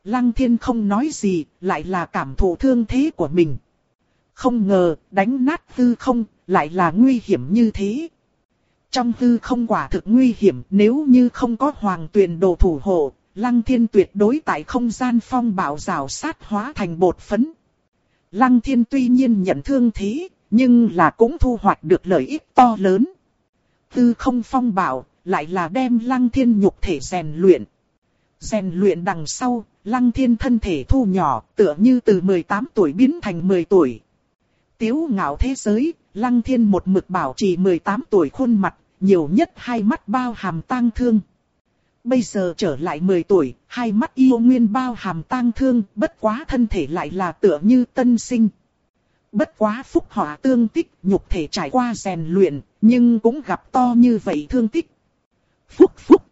Lăng thiên không nói gì, lại là cảm thụ thương thế của mình. Không ngờ, đánh nát hư không, lại là nguy hiểm như thế. Trong hư không quả thực nguy hiểm nếu như không có hoàng tuyền đồ thủ hộ, lăng thiên tuyệt đối tại không gian phong bảo rào sát hóa thành bột phấn. Lăng thiên tuy nhiên nhận thương thế, nhưng là cũng thu hoạch được lợi ích to lớn. Hư không phong bảo, lại là đem lăng thiên nhục thể rèn luyện. Rèn luyện đằng sau, lăng thiên thân thể thu nhỏ, tựa như từ 18 tuổi biến thành 10 tuổi. Tiếu ngạo thế giới, lăng thiên một mực bảo trì 18 tuổi khuôn mặt, nhiều nhất hai mắt bao hàm tang thương. Bây giờ trở lại 10 tuổi, hai mắt yêu nguyên bao hàm tang thương, bất quá thân thể lại là tựa như tân sinh. Bất quá phúc họa tương tích, nhục thể trải qua rèn luyện, nhưng cũng gặp to như vậy thương tích. Phúc phúc.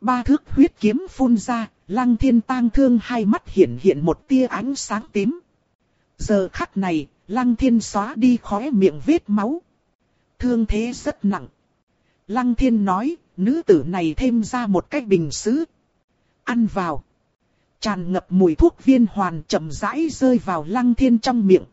Ba thước huyết kiếm phun ra, lăng thiên tang thương hai mắt hiện hiện một tia ánh sáng tím. Giờ khắc này, lăng thiên xóa đi khóe miệng vết máu. Thương thế rất nặng. Lăng thiên nói, nữ tử này thêm ra một cái bình sứ. Ăn vào. Tràn ngập mùi thuốc viên hoàn chậm rãi rơi vào lăng thiên trong miệng.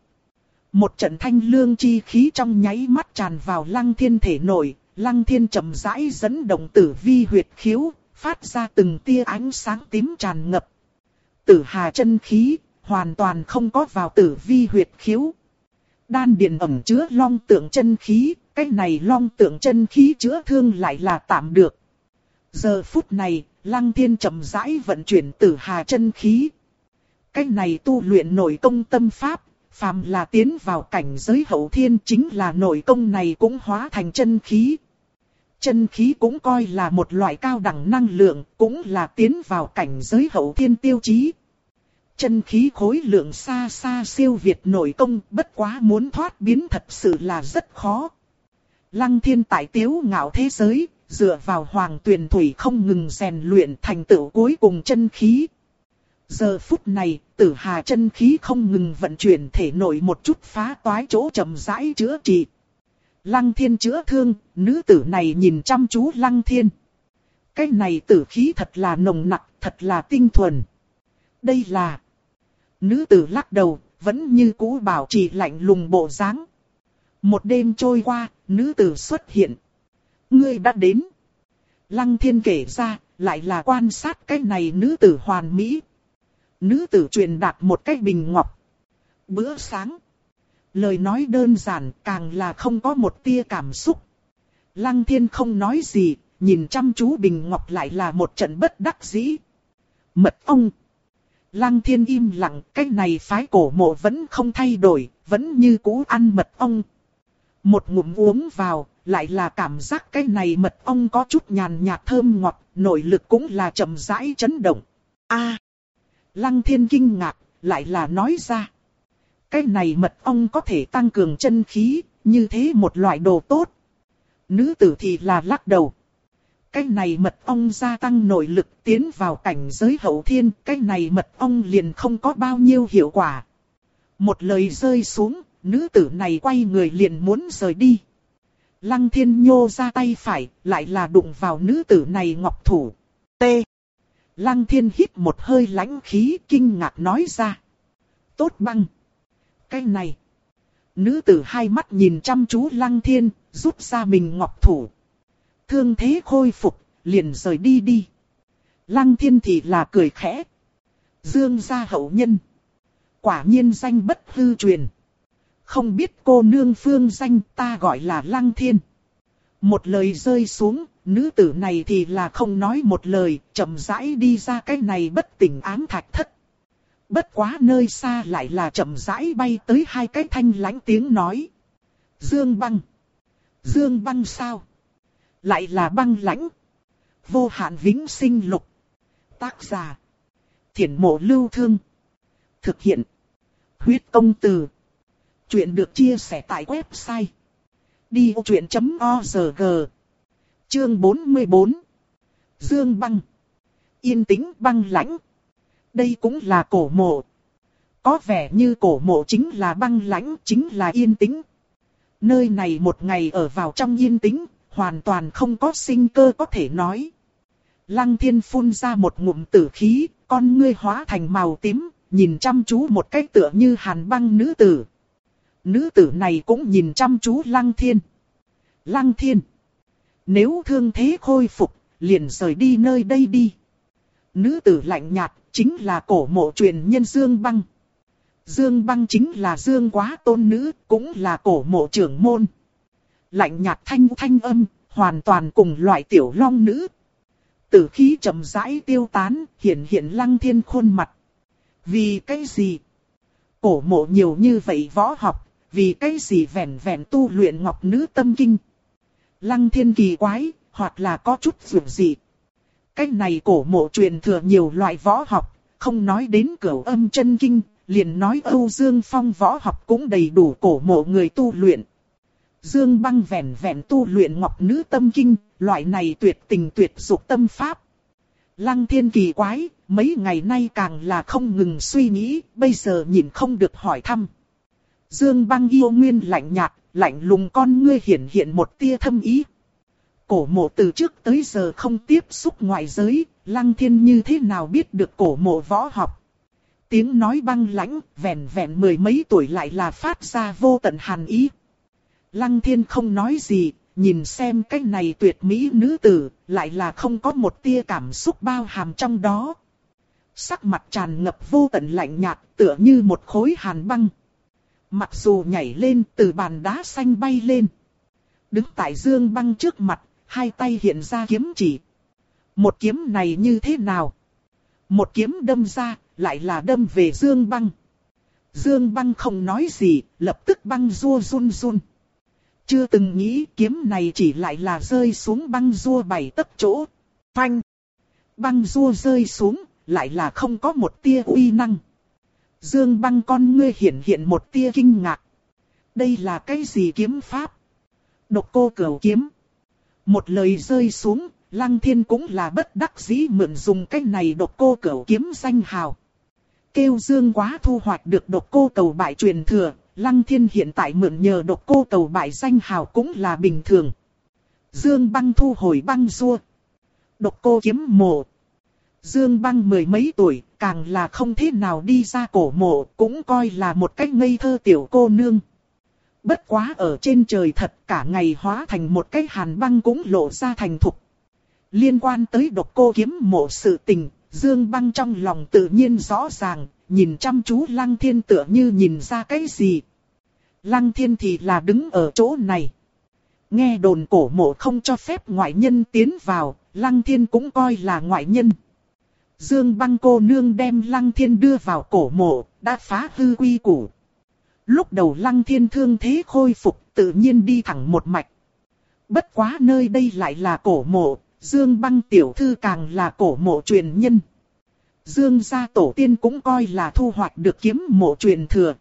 Một trận thanh lương chi khí trong nháy mắt tràn vào lăng thiên thể nổi, lăng thiên chậm rãi dẫn động tử vi huyệt khiếu, phát ra từng tia ánh sáng tím tràn ngập. Tử hà chân khí, hoàn toàn không có vào tử vi huyệt khiếu. Đan điền ẩm chứa long tượng chân khí, cái này long tượng chân khí chữa thương lại là tạm được. Giờ phút này, lăng thiên chậm rãi vận chuyển tử hà chân khí. Cái này tu luyện nội công tâm pháp, phàm là tiến vào cảnh giới hậu thiên chính là nội công này cũng hóa thành chân khí. Chân khí cũng coi là một loại cao đẳng năng lượng, cũng là tiến vào cảnh giới hậu thiên tiêu chí. Chân khí khối lượng xa xa siêu việt nội công, bất quá muốn thoát biến thật sự là rất khó. Lăng thiên tại tiếu ngạo thế giới, dựa vào hoàng tuyển thủy không ngừng rèn luyện thành tựu cuối cùng chân khí. Giờ phút này, tử hà chân khí không ngừng vận chuyển thể nội một chút phá toái chỗ chậm rãi chữa trị. Lăng thiên chữa thương, nữ tử này nhìn chăm chú lăng thiên. Cái này tử khí thật là nồng nặc, thật là tinh thuần. Đây là... Nữ tử lắc đầu, vẫn như cũ bảo trì lạnh lùng bộ dáng. Một đêm trôi qua, nữ tử xuất hiện. Ngươi đã đến. Lăng thiên kể ra, lại là quan sát cái này nữ tử hoàn mỹ. Nữ tử truyền đạt một cái bình ngọc. Bữa sáng. Lời nói đơn giản càng là không có một tia cảm xúc. Lăng thiên không nói gì, nhìn chăm chú bình ngọc lại là một trận bất đắc dĩ. Mật ong. Lăng thiên im lặng, cái này phái cổ mộ vẫn không thay đổi, vẫn như cũ ăn mật ong. Một ngụm uống vào, lại là cảm giác cái này mật ong có chút nhàn nhạt thơm ngọt, nội lực cũng là chậm rãi chấn động. A, Lăng thiên kinh ngạc, lại là nói ra. Cái này mật ong có thể tăng cường chân khí, như thế một loại đồ tốt. Nữ tử thì là lắc đầu. Cái này mật ong gia tăng nội lực tiến vào cảnh giới hậu thiên, cái này mật ong liền không có bao nhiêu hiệu quả. Một lời rơi xuống, nữ tử này quay người liền muốn rời đi. Lăng thiên nhô ra tay phải, lại là đụng vào nữ tử này ngọc thủ. T. Lăng thiên hít một hơi lãnh khí kinh ngạc nói ra. Tốt băng. Cái này. Nữ tử hai mắt nhìn chăm chú lăng thiên, rút ra mình ngọc thủ. Thương thế khôi phục, liền rời đi đi. Lăng thiên thì là cười khẽ. Dương gia hậu nhân. Quả nhiên danh bất hư truyền. Không biết cô nương phương danh ta gọi là lăng thiên. Một lời rơi xuống, nữ tử này thì là không nói một lời, chậm rãi đi ra cái này bất tỉnh ám thạch thất. Bất quá nơi xa lại là chậm rãi bay tới hai cái thanh lãnh tiếng nói. Dương băng. Dương băng sao? Lại là băng lãnh. Vô hạn vĩnh sinh lục. Tác giả. Thiển mộ lưu thương. Thực hiện. Huyết công từ. Chuyện được chia sẻ tại website. Đi truyện.org Chương 44 Dương băng Yên tĩnh băng lãnh Đây cũng là cổ mộ. Có vẻ như cổ mộ chính là băng lãnh, chính là yên tĩnh. Nơi này một ngày ở vào trong yên tĩnh, hoàn toàn không có sinh cơ có thể nói. Lăng thiên phun ra một ngụm tử khí, con ngươi hóa thành màu tím, nhìn chăm chú một cách tựa như hàn băng nữ tử. Nữ tử này cũng nhìn chăm chú lăng thiên. Lăng thiên. Nếu thương thế khôi phục, liền rời đi nơi đây đi. Nữ tử lạnh nhạt, chính là cổ mộ truyền nhân Dương Băng. Dương Băng chính là Dương Quá Tôn Nữ, cũng là cổ mộ trưởng môn. Lạnh nhạt thanh thanh âm, hoàn toàn cùng loại tiểu long nữ. Tử khí chậm rãi tiêu tán, hiện hiện lăng thiên khuôn mặt. Vì cái gì? Cổ mộ nhiều như vậy võ học, vì cái gì vẹn vẹn tu luyện ngọc nữ tâm kinh. Lăng thiên kỳ quái, hoặc là có chút dù gì. Cái này cổ mộ truyền thừa nhiều loại võ học, không nói đến cửu âm chân kinh, liền nói Âu Dương Phong võ học cũng đầy đủ cổ mộ người tu luyện. Dương băng vẹn vẹn tu luyện ngọc nữ tâm kinh, loại này tuyệt tình tuyệt dục tâm pháp. Lăng thiên kỳ quái, mấy ngày nay càng là không ngừng suy nghĩ, bây giờ nhìn không được hỏi thăm. Dương băng yêu nguyên lạnh nhạt, lạnh lùng con ngươi hiển hiện một tia thâm ý. Cổ mộ từ trước tới giờ không tiếp xúc ngoại giới, lăng thiên như thế nào biết được cổ mộ võ học. Tiếng nói băng lãnh, vẹn vẹn mười mấy tuổi lại là phát ra vô tận hàn ý. Lăng thiên không nói gì, nhìn xem cái này tuyệt mỹ nữ tử, lại là không có một tia cảm xúc bao hàm trong đó. Sắc mặt tràn ngập vô tận lạnh nhạt, tựa như một khối hàn băng. Mặc dù nhảy lên từ bàn đá xanh bay lên. Đứng tại dương băng trước mặt, hai tay hiện ra kiếm chỉ. Một kiếm này như thế nào? Một kiếm đâm ra, lại là đâm về dương băng. Dương băng không nói gì, lập tức băng rua run run. Chưa từng nghĩ kiếm này chỉ lại là rơi xuống băng rua bảy tấc chỗ. Phanh! Băng rua rơi xuống, lại là không có một tia uy năng. Dương băng con ngươi hiện hiện một tia kinh ngạc. Đây là cái gì kiếm pháp? Độc cô cửu kiếm. Một lời rơi xuống, lăng thiên cũng là bất đắc dĩ mượn dùng cái này độc cô cửu kiếm danh hào. Kêu dương quá thu hoạch được độc cô cầu bại truyền thừa, lăng thiên hiện tại mượn nhờ độc cô cầu bại danh hào cũng là bình thường. Dương băng thu hồi băng rua. Độc cô kiếm mộ. Dương băng mười mấy tuổi, càng là không thế nào đi ra cổ mộ, cũng coi là một cách ngây thơ tiểu cô nương. Bất quá ở trên trời thật cả ngày hóa thành một cái hàn băng cũng lộ ra thành thục. Liên quan tới độc cô kiếm mộ sự tình, Dương Băng trong lòng tự nhiên rõ ràng, nhìn chăm chú Lăng Thiên tựa như nhìn ra cái gì. Lăng Thiên thì là đứng ở chỗ này. Nghe đồn cổ mộ không cho phép ngoại nhân tiến vào, Lăng Thiên cũng coi là ngoại nhân. Dương băng cô nương đem Lăng Thiên đưa vào cổ mộ, đã phá hư quy củ. Lúc đầu Lăng Thiên thương thế khôi phục, tự nhiên đi thẳng một mạch. Bất quá nơi đây lại là cổ mộ, Dương băng tiểu thư càng là cổ mộ truyền nhân. Dương gia tổ tiên cũng coi là thu hoạch được kiếm mộ truyền thừa.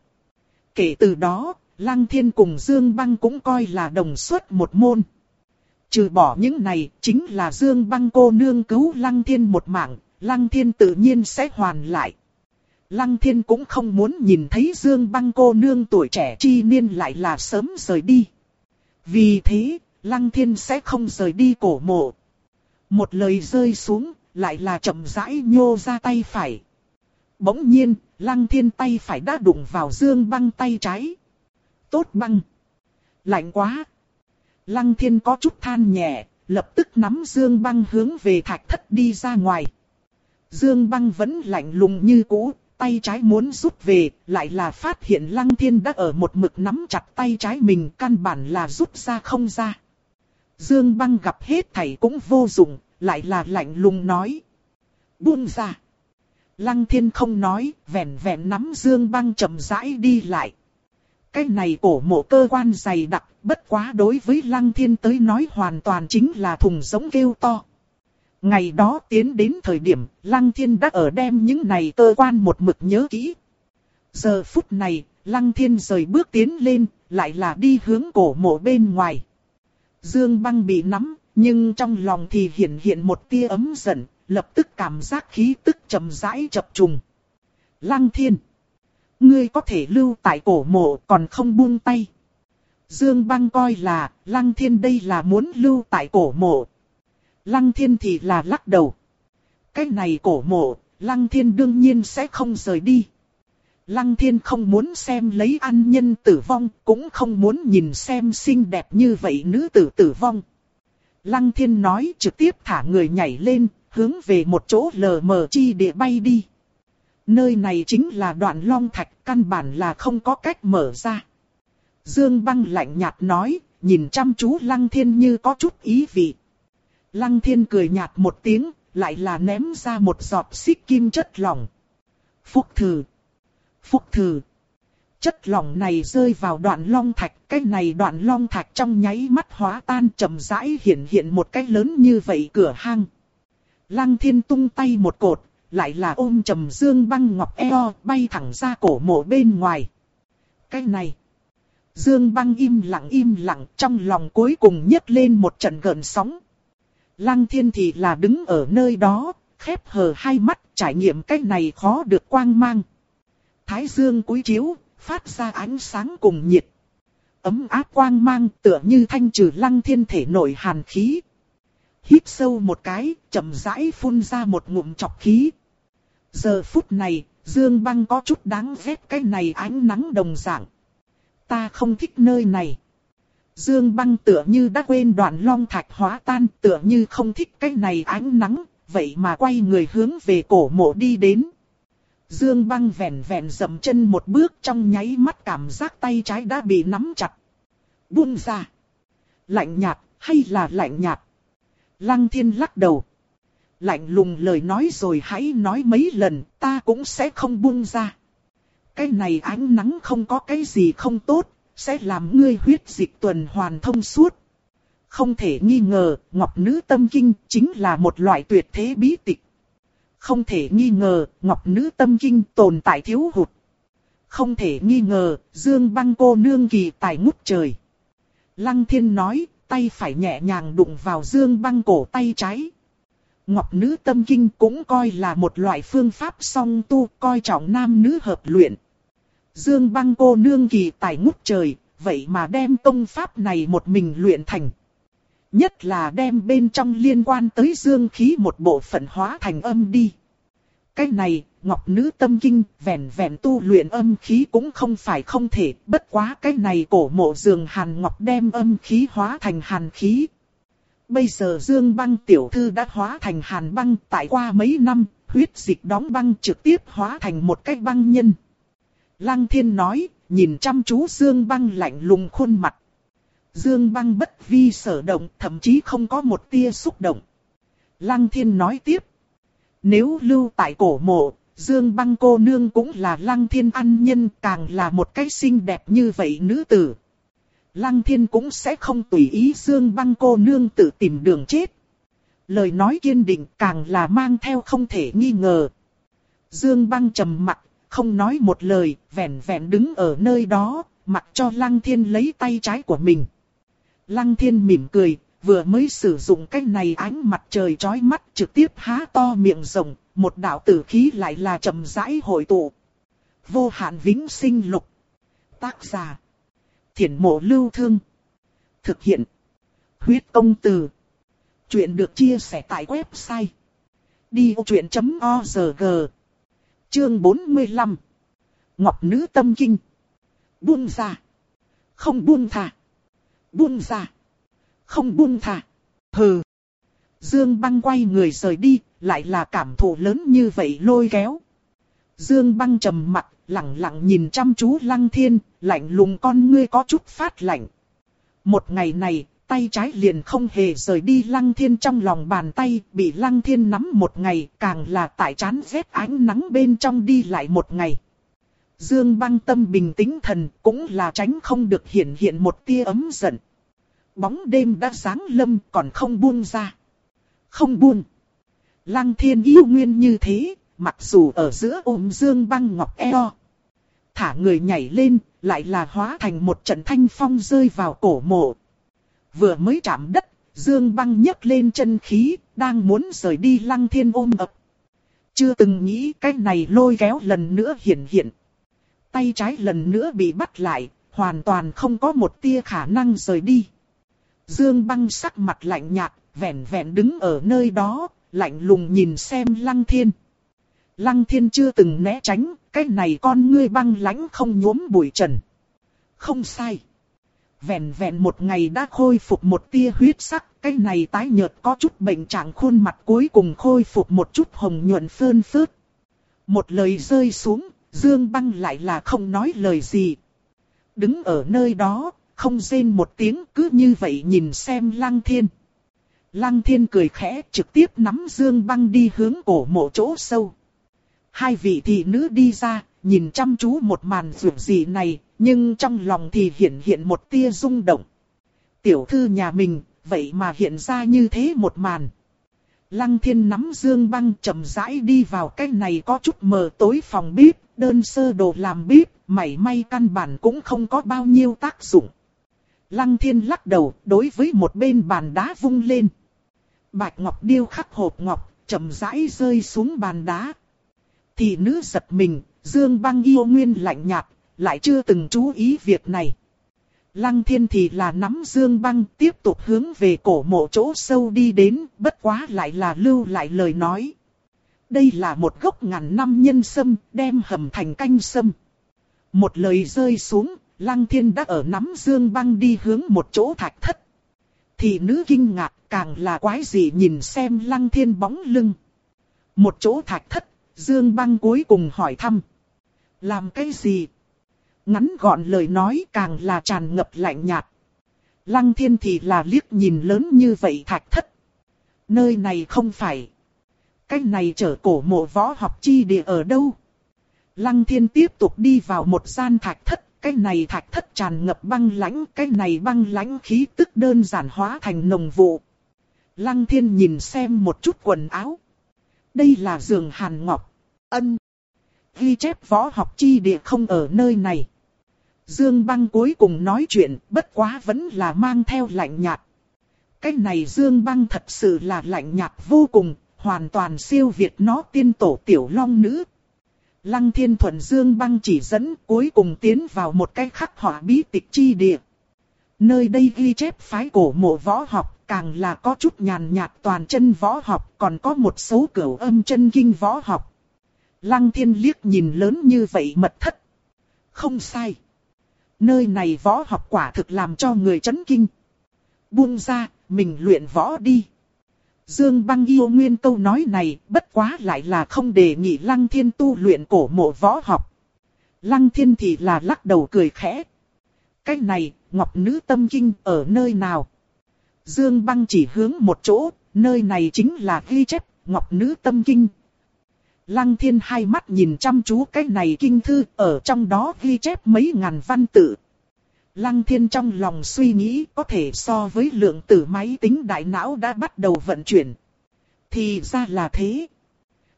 Kể từ đó, Lăng Thiên cùng Dương băng cũng coi là đồng xuất một môn. Trừ bỏ những này, chính là Dương băng cô nương cứu Lăng Thiên một mạng, Lăng Thiên tự nhiên sẽ hoàn lại. Lăng Thiên cũng không muốn nhìn thấy Dương băng cô nương tuổi trẻ chi niên lại là sớm rời đi. Vì thế, Lăng Thiên sẽ không rời đi cổ mộ. Một lời rơi xuống, lại là chậm rãi nhô ra tay phải. Bỗng nhiên, Lăng Thiên tay phải đã đụng vào Dương băng tay trái. Tốt băng. Lạnh quá. Lăng Thiên có chút than nhẹ, lập tức nắm Dương băng hướng về thạch thất đi ra ngoài. Dương băng vẫn lạnh lùng như cũ, tay trái muốn rút về, lại là phát hiện Lăng Thiên đã ở một mực nắm chặt tay trái mình, căn bản là rút ra không ra. Dương băng gặp hết thảy cũng vô dụng, lại là lạnh lùng nói. Buông ra. Lăng Thiên không nói, vẹn vẹn nắm Dương băng chậm rãi đi lại. Cái này cổ mộ cơ quan dày đặc, bất quá đối với Lăng Thiên tới nói hoàn toàn chính là thùng giống kêu to. Ngày đó tiến đến thời điểm, Lăng Thiên đã ở đem những này cơ quan một mực nhớ kỹ. Giờ phút này, Lăng Thiên rời bước tiến lên, lại là đi hướng cổ mộ bên ngoài. Dương băng bị nắm, nhưng trong lòng thì hiện hiện một tia ấm giận, lập tức cảm giác khí tức trầm rãi chập trùng. Lăng Thiên! Ngươi có thể lưu tại cổ mộ còn không buông tay. Dương băng coi là, Lăng Thiên đây là muốn lưu tại cổ mộ, Lăng thiên thì là lắc đầu. Cái này cổ mộ, lăng thiên đương nhiên sẽ không rời đi. Lăng thiên không muốn xem lấy ăn nhân tử vong, cũng không muốn nhìn xem xinh đẹp như vậy nữ tử tử vong. Lăng thiên nói trực tiếp thả người nhảy lên, hướng về một chỗ lờ mờ chi địa bay đi. Nơi này chính là đoạn long thạch, căn bản là không có cách mở ra. Dương băng lạnh nhạt nói, nhìn chăm chú lăng thiên như có chút ý vị. Lăng thiên cười nhạt một tiếng, lại là ném ra một giọt xích kim chất lỏng. Phúc thử. Phúc thử. Chất lỏng này rơi vào đoạn long thạch, cái này đoạn long thạch trong nháy mắt hóa tan chậm rãi hiện hiện một cái lớn như vậy cửa hang. Lăng thiên tung tay một cột, lại là ôm trầm dương băng ngọc eo bay thẳng ra cổ mộ bên ngoài. Cái này. Dương băng im lặng im lặng trong lòng cuối cùng nhấc lên một trận gợn sóng. Lăng thiên thì là đứng ở nơi đó, khép hờ hai mắt trải nghiệm cái này khó được quang mang. Thái dương cúi chiếu, phát ra ánh sáng cùng nhiệt. Ấm áp quang mang tựa như thanh trừ lăng thiên thể nổi hàn khí. Hít sâu một cái, chậm rãi phun ra một ngụm chọc khí. Giờ phút này, Dương băng có chút đáng ghét cái này ánh nắng đồng dạng. Ta không thích nơi này. Dương băng tựa như đã quên đoạn long thạch hóa tan tựa như không thích cái này ánh nắng, vậy mà quay người hướng về cổ mộ đi đến. Dương băng vẹn vẹn dậm chân một bước trong nháy mắt cảm giác tay trái đã bị nắm chặt. Buông ra. Lạnh nhạt hay là lạnh nhạt? Lăng thiên lắc đầu. Lạnh lùng lời nói rồi hãy nói mấy lần ta cũng sẽ không buông ra. Cái này ánh nắng không có cái gì không tốt, sẽ làm ngươi huyết dịch tuần hoàn thông suốt. Không thể nghi ngờ, Ngọc Nữ Tâm Kinh chính là một loại tuyệt thế bí tịch. Không thể nghi ngờ, Ngọc Nữ Tâm Kinh tồn tại thiếu hụt. Không thể nghi ngờ, Dương băng cô nương kỳ tài ngút trời. Lăng thiên nói, tay phải nhẹ nhàng đụng vào Dương băng cổ tay trái. Ngọc Nữ Tâm Kinh cũng coi là một loại phương pháp song tu, coi trọng nam nữ hợp luyện. Dương băng cô nương kỳ tài ngút trời, vậy mà đem công pháp này một mình luyện thành. Nhất là đem bên trong liên quan tới dương khí một bộ phận hóa thành âm đi. Cái này, ngọc nữ tâm kinh, vẹn vẹn tu luyện âm khí cũng không phải không thể, bất quá cái này cổ mộ dường hàn ngọc đem âm khí hóa thành hàn khí. Bây giờ Dương băng tiểu thư đã hóa thành hàn băng tại qua mấy năm, huyết dịch đóng băng trực tiếp hóa thành một cái băng nhân. Lăng thiên nói, nhìn chăm chú Dương băng lạnh lùng khuôn mặt. Dương băng bất vi sở động, thậm chí không có một tia xúc động. Lăng thiên nói tiếp. Nếu lưu tại cổ mộ, Dương băng cô nương cũng là lăng thiên ăn nhân càng là một cái xinh đẹp như vậy nữ tử. Lăng thiên cũng sẽ không tùy ý Dương băng cô nương tự tìm đường chết. Lời nói kiên định càng là mang theo không thể nghi ngờ. Dương băng trầm mặt, không nói một lời, vẻn vẹn đứng ở nơi đó, mặc cho lăng thiên lấy tay trái của mình. Lăng thiên mỉm cười, vừa mới sử dụng cái này ánh mặt trời chói mắt trực tiếp há to miệng rộng, một đạo tử khí lại là chậm rãi hội tụ. Vô hạn vĩnh sinh lục. Tác giả. Thiển mộ lưu thương. Thực hiện. Huyết công từ. Chuyện được chia sẻ tại website. Đi vô chuyện.org Chương 45 Ngọc Nữ Tâm Kinh Buông ra. Không buông thả. Buông ra. Không buông thả. Hừ. Dương băng quay người rời đi, lại là cảm thụ lớn như vậy lôi kéo. Dương băng trầm mặt, lặng lặng nhìn chăm chú lăng thiên, lạnh lùng con ngươi có chút phát lạnh. Một ngày này, tay trái liền không hề rời đi lăng thiên trong lòng bàn tay, bị lăng thiên nắm một ngày, càng là tại chán rét ánh nắng bên trong đi lại một ngày. Dương băng tâm bình tĩnh thần, cũng là tránh không được hiện hiện một tia ấm giận. Bóng đêm đã sáng lâm còn không buông ra. Không buông. Lăng thiên yêu nguyên như thế, mặc dù ở giữa ôm dương băng ngọc eo. Thả người nhảy lên, lại là hóa thành một trận thanh phong rơi vào cổ mộ. Vừa mới chạm đất, dương băng nhấc lên chân khí, đang muốn rời đi lăng thiên ôm ập. Chưa từng nghĩ cái này lôi kéo lần nữa hiện hiện. Tay trái lần nữa bị bắt lại, hoàn toàn không có một tia khả năng rời đi. Dương băng sắc mặt lạnh nhạt, vẹn vẹn đứng ở nơi đó, lạnh lùng nhìn xem lăng thiên. Lăng thiên chưa từng né tránh, cái này con ngươi băng lãnh không nhuốm bụi trần. Không sai. Vẹn vẹn một ngày đã khôi phục một tia huyết sắc, cái này tái nhợt có chút bệnh trạng khuôn mặt cuối cùng khôi phục một chút hồng nhuận phơn phớt. Một lời rơi xuống, Dương băng lại là không nói lời gì. Đứng ở nơi đó, không rên một tiếng cứ như vậy nhìn xem lăng thiên. Lăng thiên cười khẽ trực tiếp nắm Dương băng đi hướng cổ mộ chỗ sâu. Hai vị thị nữ đi ra, nhìn chăm chú một màn rượu gì này, nhưng trong lòng thì hiện hiện một tia rung động. Tiểu thư nhà mình, vậy mà hiện ra như thế một màn. Lăng thiên nắm dương băng chậm rãi đi vào cái này có chút mờ tối phòng bếp, đơn sơ đồ làm bếp, mảy may căn bản cũng không có bao nhiêu tác dụng. Lăng thiên lắc đầu, đối với một bên bàn đá vung lên. Bạch ngọc điêu khắc hộp ngọc, chậm rãi rơi xuống bàn đá. Thị nữ giật mình, dương băng yêu nguyên lạnh nhạt, lại chưa từng chú ý việc này. Lăng thiên thì là nắm dương băng tiếp tục hướng về cổ mộ chỗ sâu đi đến, bất quá lại là lưu lại lời nói. Đây là một gốc ngàn năm nhân sâm, đem hầm thành canh sâm. Một lời rơi xuống, lăng thiên đã ở nắm dương băng đi hướng một chỗ thạch thất. Thì nữ kinh ngạc càng là quái gì nhìn xem lăng thiên bóng lưng. Một chỗ thạch thất, dương băng cuối cùng hỏi thăm. Làm cái gì? Ngắn gọn lời nói càng là tràn ngập lạnh nhạt. Lăng thiên thì là liếc nhìn lớn như vậy thạch thất. Nơi này không phải. Cái này chở cổ mộ võ học chi địa ở đâu? Lăng thiên tiếp tục đi vào một gian thạch thất. Cái này thạch thất tràn ngập băng lãnh. Cái này băng lãnh khí tức đơn giản hóa thành nồng vụ. Lăng thiên nhìn xem một chút quần áo. Đây là giường hàn ngọc. Ân. Ghi chép võ học chi địa không ở nơi này. Dương băng cuối cùng nói chuyện, bất quá vẫn là mang theo lạnh nhạt. Cái này Dương băng thật sự là lạnh nhạt vô cùng, hoàn toàn siêu việt nó tiên tổ tiểu long nữ. Lăng thiên thuần Dương băng chỉ dẫn cuối cùng tiến vào một cái khắc họa bí tịch chi địa. Nơi đây ghi chép phái cổ mộ võ học, càng là có chút nhàn nhạt toàn chân võ học, còn có một số cửu âm chân kinh võ học. Lăng thiên liếc nhìn lớn như vậy mật thất. Không sai. Nơi này võ học quả thực làm cho người chấn kinh. buông ra, mình luyện võ đi. Dương băng yêu nguyên câu nói này, bất quá lại là không đề nghị lăng thiên tu luyện cổ mộ võ học. Lăng thiên thì là lắc đầu cười khẽ. Cái này, ngọc nữ tâm kinh ở nơi nào? Dương băng chỉ hướng một chỗ, nơi này chính là ghi chép, ngọc nữ tâm kinh. Lăng thiên hai mắt nhìn chăm chú cái này kinh thư, ở trong đó ghi chép mấy ngàn văn tự. Lăng thiên trong lòng suy nghĩ có thể so với lượng tử máy tính đại não đã bắt đầu vận chuyển. Thì ra là thế.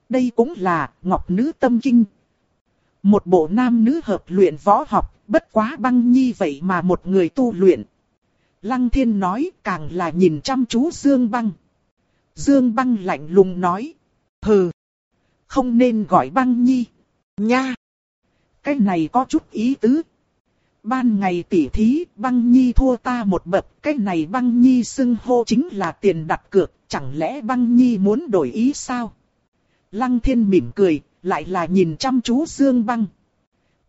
Đây cũng là Ngọc Nữ Tâm Kinh. Một bộ nam nữ hợp luyện võ học, bất quá băng nhi vậy mà một người tu luyện. Lăng thiên nói càng là nhìn chăm chú Dương băng. Dương băng lạnh lùng nói. Hừ. Không nên gọi băng nhi. Nha. Cái này có chút ý tứ. Ban ngày tỉ thí, băng nhi thua ta một bậc, cái này băng nhi xưng hô chính là tiền đặt cược, chẳng lẽ băng nhi muốn đổi ý sao? Lăng thiên mỉm cười, lại là nhìn chăm chú Dương băng.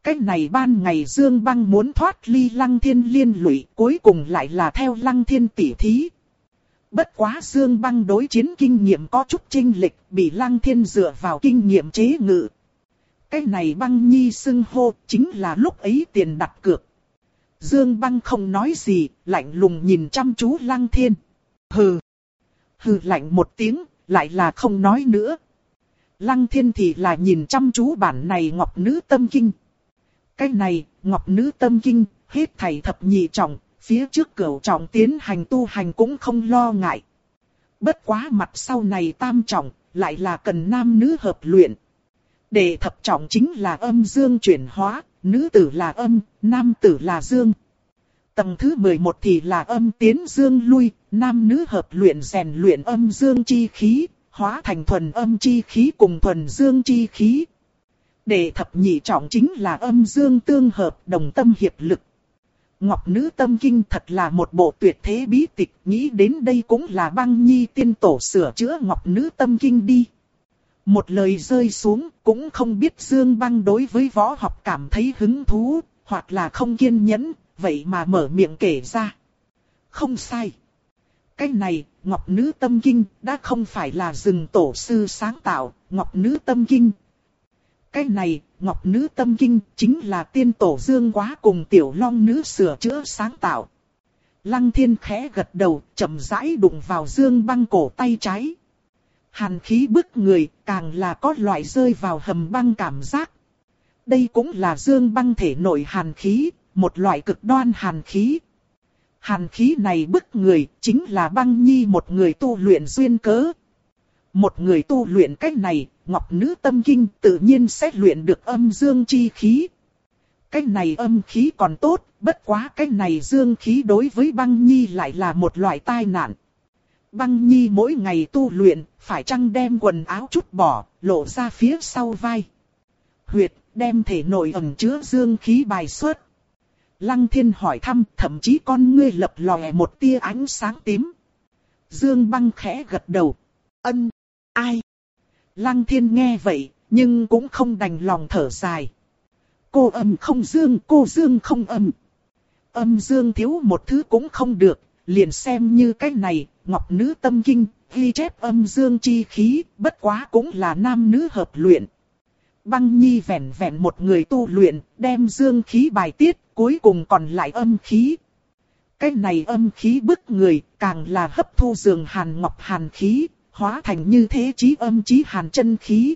Cái này ban ngày Dương băng muốn thoát ly lăng thiên liên lụy, cuối cùng lại là theo lăng thiên tỉ thí. Bất quá Dương băng đối chiến kinh nghiệm có chút chênh lịch, bị lăng thiên dựa vào kinh nghiệm chế ngự. Cái này băng nhi xưng hô chính là lúc ấy tiền đặt cược. Dương băng không nói gì, lạnh lùng nhìn chăm chú lăng thiên. Hừ. Hừ lạnh một tiếng, lại là không nói nữa. Lăng thiên thì là nhìn chăm chú bản này ngọc nữ tâm kinh. Cái này, ngọc nữ tâm kinh, hết thảy thập nhị trọng, phía trước cửu trọng tiến hành tu hành cũng không lo ngại. Bất quá mặt sau này tam trọng, lại là cần nam nữ hợp luyện. Để thập trọng chính là âm dương chuyển hóa, nữ tử là âm, nam tử là dương. Tầng thứ 11 thì là âm tiến dương lui, nam nữ hợp luyện rèn luyện âm dương chi khí, hóa thành thuần âm chi khí cùng thuần dương chi khí. Để thập nhị trọng chính là âm dương tương hợp đồng tâm hiệp lực. Ngọc Nữ Tâm Kinh thật là một bộ tuyệt thế bí tịch, nghĩ đến đây cũng là băng nhi tiên tổ sửa chữa Ngọc Nữ Tâm Kinh đi. Một lời rơi xuống, cũng không biết Dương Băng đối với võ học cảm thấy hứng thú, hoặc là không kiên nhẫn, vậy mà mở miệng kể ra. Không sai. Cái này, Ngọc Nữ Tâm Kinh, đã không phải là rừng tổ sư sáng tạo, Ngọc Nữ Tâm Kinh. Cái này, Ngọc Nữ Tâm Kinh, chính là tiên tổ Dương Quá cùng Tiểu Long Nữ sửa chữa sáng tạo. Lăng thiên khẽ gật đầu, chậm rãi đụng vào Dương băng cổ tay trái. Hàn khí bức người, càng là có loại rơi vào hầm băng cảm giác. Đây cũng là dương băng thể nội hàn khí, một loại cực đoan hàn khí. Hàn khí này bức người, chính là băng nhi một người tu luyện duyên cớ. Một người tu luyện cách này, ngọc nữ tâm kinh tự nhiên sẽ luyện được âm dương chi khí. Cái này âm khí còn tốt, bất quá cái này dương khí đối với băng nhi lại là một loại tai nạn. Băng Nhi mỗi ngày tu luyện, phải chăng đem quần áo chút bỏ, lộ ra phía sau vai. Huyệt, đem thể nội ẩn chứa dương khí bài xuất. Lăng thiên hỏi thăm, thậm chí con ngươi lập lòe một tia ánh sáng tím. Dương băng khẽ gật đầu. Ân. Lăng thiên nghe vậy, nhưng cũng không đành lòng thở dài. Cô âm không dương, cô dương không âm. Âm dương thiếu một thứ cũng không được, liền xem như cái này, ngọc nữ tâm kinh, ghi chép âm dương chi khí, bất quá cũng là nam nữ hợp luyện. Băng nhi vẻn vẹn một người tu luyện, đem dương khí bài tiết, cuối cùng còn lại âm khí. Cái này âm khí bức người, càng là hấp thu dường hàn ngọc hàn khí, hóa thành như thế chí âm chí hàn chân khí.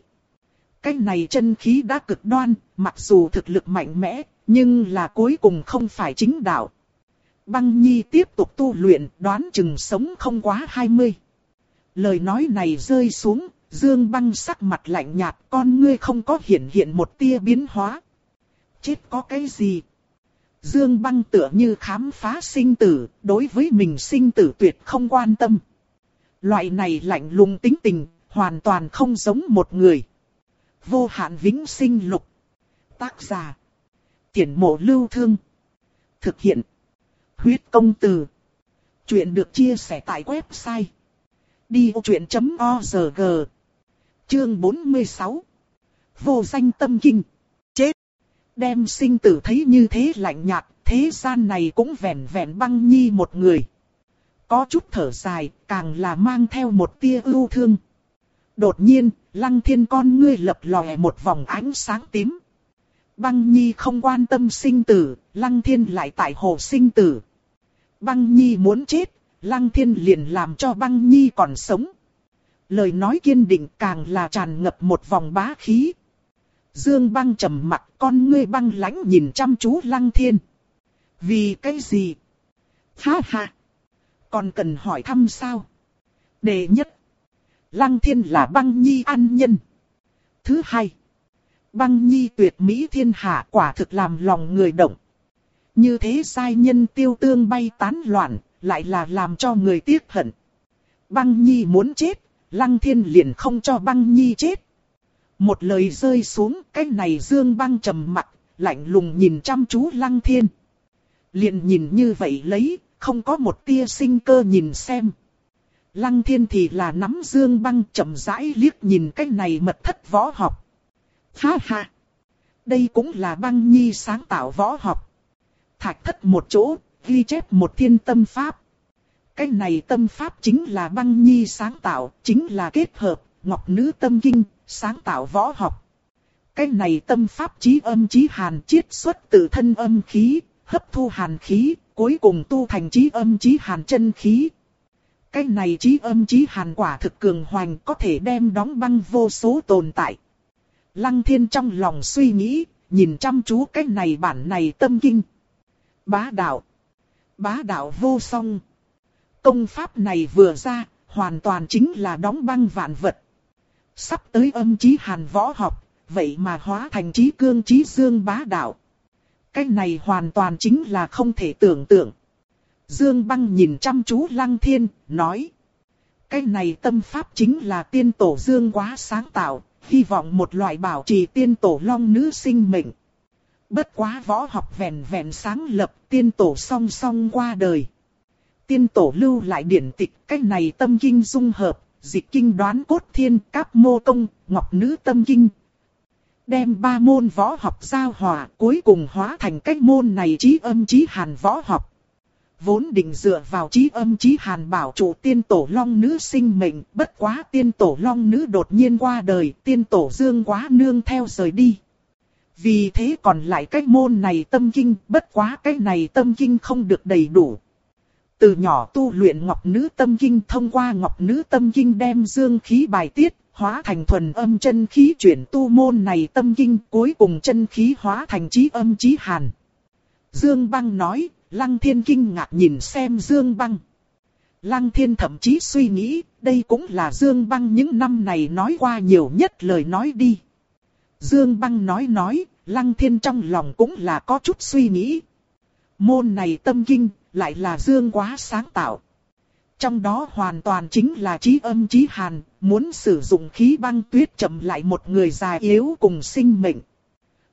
Cái này chân khí đã cực đoan, mặc dù thực lực mạnh mẽ, nhưng là cuối cùng không phải chính đạo. Băng Nhi tiếp tục tu luyện, đoán chừng sống không quá 20. Lời nói này rơi xuống, Dương Băng sắc mặt lạnh nhạt, con ngươi không có hiện hiện một tia biến hóa. Chết có cái gì? Dương Băng tựa như khám phá sinh tử, đối với mình sinh tử tuyệt không quan tâm. Loại này lạnh lùng tính tình, hoàn toàn không giống một người. Vô hạn vĩnh sinh lục. Tác giả. Tiển mộ lưu thương. Thực hiện. Huyết công từ. Chuyện được chia sẻ tại website. Đi vô chuyện.org Chương 46 Vô danh tâm kinh. Chết. Đem sinh tử thấy như thế lạnh nhạt, thế gian này cũng vẻn vẹn băng nhi một người có chút thở dài, càng là mang theo một tia ưu thương. Đột nhiên, lăng thiên con ngươi lập lòe một vòng ánh sáng tím. Băng Nhi không quan tâm sinh tử, lăng thiên lại tại hồ sinh tử. Băng Nhi muốn chết, lăng thiên liền làm cho băng Nhi còn sống. Lời nói kiên định càng là tràn ngập một vòng bá khí. Dương băng trầm mặt con ngươi băng lãnh nhìn chăm chú lăng thiên. Vì cái gì? Ha ha! Còn cần hỏi thăm sao? đề nhất. Lăng thiên là băng nhi an nhân. Thứ hai. Băng nhi tuyệt mỹ thiên hạ quả thực làm lòng người động. Như thế sai nhân tiêu tương bay tán loạn, lại là làm cho người tiếc hận. Băng nhi muốn chết, lăng thiên liền không cho băng nhi chết. Một lời rơi xuống, cái này dương băng trầm mặt, lạnh lùng nhìn chăm chú lăng thiên. Liền nhìn như vậy lấy, không có một tia sinh cơ nhìn xem. Lăng thiên thì là nắm dương băng chậm rãi liếc nhìn cái này mật thất võ học. Ha ha! Đây cũng là băng nhi sáng tạo võ học. Thạch thất một chỗ, ghi chép một thiên tâm pháp. Cái này tâm pháp chính là băng nhi sáng tạo, chính là kết hợp, ngọc nữ tâm kinh, sáng tạo võ học. Cái này tâm pháp trí âm trí hàn chiết xuất từ thân âm khí, hấp thu hàn khí, cuối cùng tu thành trí âm trí hàn chân khí. Cái này trí âm trí hàn quả thực cường hoành có thể đem đóng băng vô số tồn tại. Lăng thiên trong lòng suy nghĩ, nhìn chăm chú cái này bản này tâm kinh. Bá đạo. Bá đạo vô song. Công pháp này vừa ra, hoàn toàn chính là đóng băng vạn vật. Sắp tới âm trí hàn võ học, vậy mà hóa thành trí cương trí dương bá đạo. Cái này hoàn toàn chính là không thể tưởng tượng. Dương băng nhìn chăm chú lăng thiên, nói. Cái này tâm pháp chính là tiên tổ dương quá sáng tạo, hy vọng một loại bảo trì tiên tổ long nữ sinh mệnh. Bất quá võ học vẹn vẹn sáng lập tiên tổ song song qua đời. Tiên tổ lưu lại điển tịch cái này tâm kinh dung hợp, dịch kinh đoán cốt thiên cáp mô công, ngọc nữ tâm kinh, đem ba môn võ học giao hòa, cuối cùng hóa thành cách môn này trí âm trí hàn võ học. Vốn định dựa vào trí âm trí hàn bảo chủ tiên tổ long nữ sinh mệnh, bất quá tiên tổ long nữ đột nhiên qua đời, tiên tổ dương quá nương theo rời đi. Vì thế còn lại cách môn này tâm kinh, bất quá cái này tâm kinh không được đầy đủ. Từ nhỏ tu luyện ngọc nữ tâm kinh thông qua ngọc nữ tâm kinh đem dương khí bài tiết, hóa thành thuần âm chân khí chuyển tu môn này tâm kinh cuối cùng chân khí hóa thành trí âm trí hàn. Dương băng nói, lăng thiên kinh ngạc nhìn xem dương băng. Lăng thiên thậm chí suy nghĩ, đây cũng là dương băng những năm này nói qua nhiều nhất lời nói đi. Dương băng nói nói, lăng thiên trong lòng cũng là có chút suy nghĩ. Môn này tâm kinh, lại là dương quá sáng tạo. Trong đó hoàn toàn chính là trí âm trí hàn, muốn sử dụng khí băng tuyết chậm lại một người già yếu cùng sinh mệnh.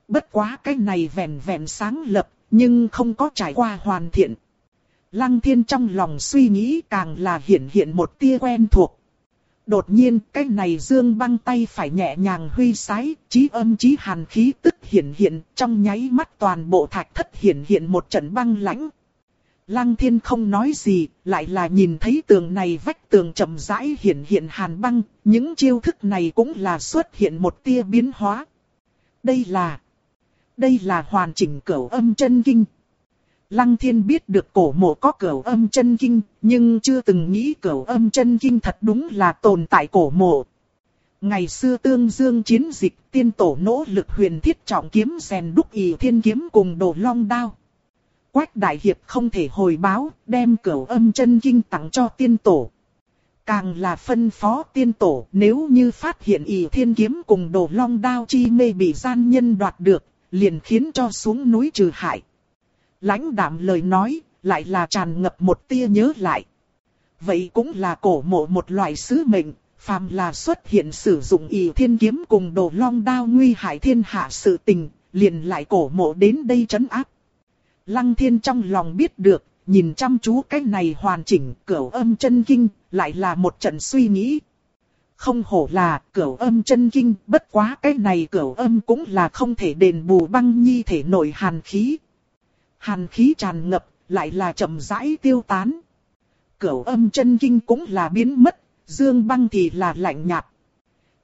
Bất quá cái này vẹn vẹn sáng lập, nhưng không có trải qua hoàn thiện. Lăng thiên trong lòng suy nghĩ càng là hiện hiện một tia quen thuộc. Đột nhiên cái này dương băng tay phải nhẹ nhàng huy sái, trí âm trí hàn khí tức hiện hiện, trong nháy mắt toàn bộ thạch thất hiện hiện một trận băng lãnh. Lăng thiên không nói gì, lại là nhìn thấy tường này vách tường chậm rãi hiện hiện hàn băng, những chiêu thức này cũng là xuất hiện một tia biến hóa. Đây là, đây là hoàn chỉnh cửu âm chân kinh. Lăng thiên biết được cổ mộ có cửu âm chân kinh, nhưng chưa từng nghĩ cửu âm chân kinh thật đúng là tồn tại cổ mộ. Ngày xưa tương dương chiến dịch tiên tổ nỗ lực huyền thiết trọng kiếm rèn đúc ỷ thiên kiếm cùng đồ long đao. Quách Đại Hiệp không thể hồi báo, đem cửu âm chân kinh tặng cho tiên tổ. Càng là phân phó tiên tổ, nếu như phát hiện ỷ thiên kiếm cùng đồ long đao chi mê bị gian nhân đoạt được, liền khiến cho xuống núi trừ hại. Lãnh đạm lời nói, lại là tràn ngập một tia nhớ lại. Vậy cũng là cổ mộ một loại sứ mệnh, phàm là xuất hiện sử dụng ỷ thiên kiếm cùng đồ long đao nguy hại thiên hạ sự tình, liền lại cổ mộ đến đây trấn áp. Lăng thiên trong lòng biết được, nhìn chăm chú cái này hoàn chỉnh cửu âm chân kinh, lại là một trận suy nghĩ. Không hổ là cửu âm chân kinh, bất quá cái này cửu âm cũng là không thể đền bù băng nhi thể nội hàn khí. Hàn khí tràn ngập, lại là chậm rãi tiêu tán. Cửu âm chân kinh cũng là biến mất, Dương băng thì là lạnh nhạt.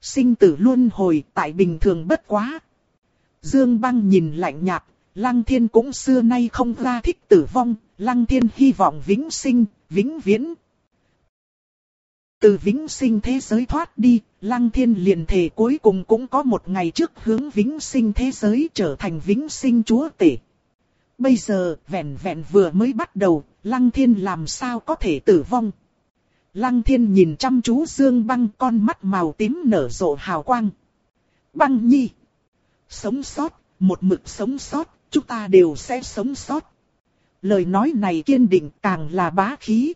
Sinh tử luôn hồi tại bình thường bất quá. Dương băng nhìn lạnh nhạt, Lăng thiên cũng xưa nay không ra thích tử vong, Lăng thiên hy vọng vĩnh sinh, vĩnh viễn. Từ vĩnh sinh thế giới thoát đi, Lăng thiên liền thể cuối cùng cũng có một ngày trước hướng vĩnh sinh thế giới trở thành vĩnh sinh chúa tể. Bây giờ, vẹn vẹn vừa mới bắt đầu, Lăng thiên làm sao có thể tử vong. Lăng thiên nhìn chăm chú Dương băng con mắt màu tím nở rộ hào quang. Băng nhi. Sống sót, một mực sống sót, chúng ta đều sẽ sống sót. Lời nói này kiên định càng là bá khí.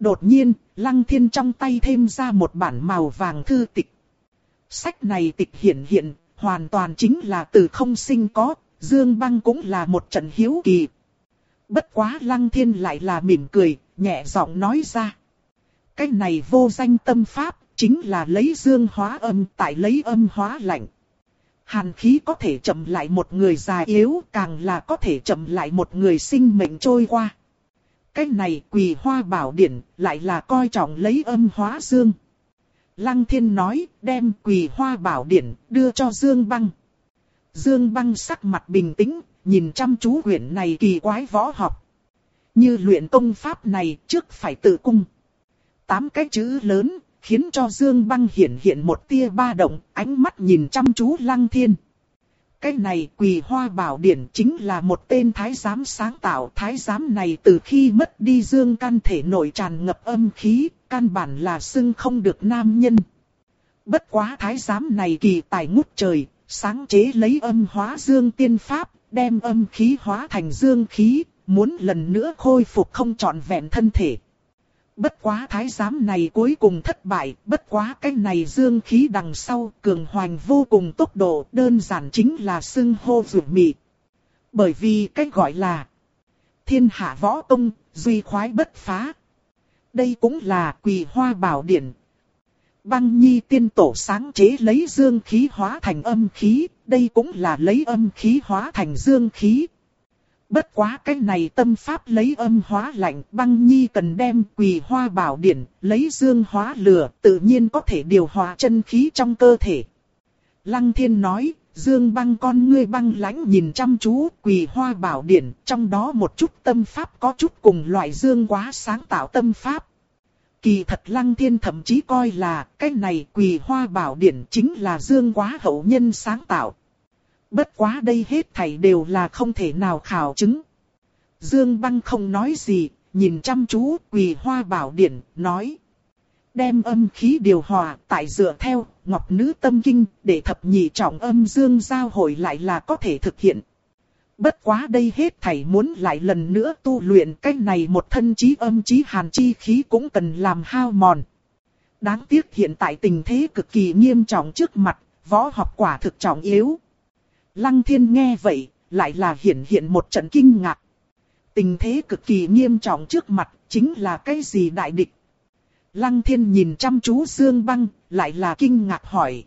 Đột nhiên, Lăng Thiên trong tay thêm ra một bản màu vàng thư tịch. Sách này tịch hiện hiện, hoàn toàn chính là từ không sinh có, Dương Băng cũng là một trận hiếu kỳ. Bất quá Lăng Thiên lại là mỉm cười, nhẹ giọng nói ra. Cái này vô danh tâm pháp, chính là lấy dương hóa âm tại lấy âm hóa lạnh. Hàn khí có thể chậm lại một người già yếu, càng là có thể chậm lại một người sinh mệnh trôi qua. Cái này quỳ hoa bảo điển, lại là coi trọng lấy âm hóa dương. Lăng thiên nói, đem quỳ hoa bảo điển, đưa cho Dương Băng. Dương Băng sắc mặt bình tĩnh, nhìn chăm chú quyển này kỳ quái võ học. Như luyện công pháp này, trước phải tự cung. Tám cái chữ lớn, khiến cho Dương Băng hiện hiện một tia ba động, ánh mắt nhìn chăm chú Lăng Thiên. Cái này quỳ hoa bảo điển chính là một tên thái giám sáng tạo. Thái giám này từ khi mất đi dương căn thể nội tràn ngập âm khí, căn bản là xưng không được nam nhân. Bất quá thái giám này kỳ tài ngút trời, sáng chế lấy âm hóa dương tiên pháp, đem âm khí hóa thành dương khí, muốn lần nữa khôi phục không trọn vẹn thân thể. Bất quá thái giám này cuối cùng thất bại, bất quá cái này dương khí đằng sau cường hoành vô cùng tốc độ đơn giản chính là xưng hô rủi mị. Bởi vì cái gọi là thiên hạ võ tông, duy khoái bất phá. Đây cũng là quỳ hoa bảo điển. Băng nhi tiên tổ sáng chế lấy dương khí hóa thành âm khí, đây cũng là lấy âm khí hóa thành dương khí, Bất quá cái này tâm pháp lấy âm hóa lạnh băng nhi cần đem quỳ hoa bảo điển, lấy dương hóa lửa, tự nhiên có thể điều hòa chân khí trong cơ thể. Lăng thiên nói, dương băng con ngươi băng lãnh nhìn chăm chú quỳ hoa bảo điển, trong đó một chút tâm pháp có chút cùng loại dương quá sáng tạo tâm pháp. Kỳ thật lăng thiên thậm chí coi là cái này quỳ hoa bảo điển chính là dương quá hậu nhân sáng tạo. Bất quá đây hết thảy đều là không thể nào khảo chứng. Dương Băng không nói gì, nhìn chăm chú quỳ hoa bảo điển, nói. Đem âm khí điều hòa, tại dựa theo, ngọc nữ tâm kinh, để thập nhị trọng âm dương giao hội lại là có thể thực hiện. Bất quá đây hết thảy muốn lại lần nữa tu luyện cách này một thân trí âm trí hàn chi khí cũng cần làm hao mòn. Đáng tiếc hiện tại tình thế cực kỳ nghiêm trọng trước mặt, võ học quả thực trọng yếu. Lăng thiên nghe vậy, lại là hiện hiện một trận kinh ngạc. Tình thế cực kỳ nghiêm trọng trước mặt, chính là cái gì đại địch? Lăng thiên nhìn chăm chú Dương Băng, lại là kinh ngạc hỏi.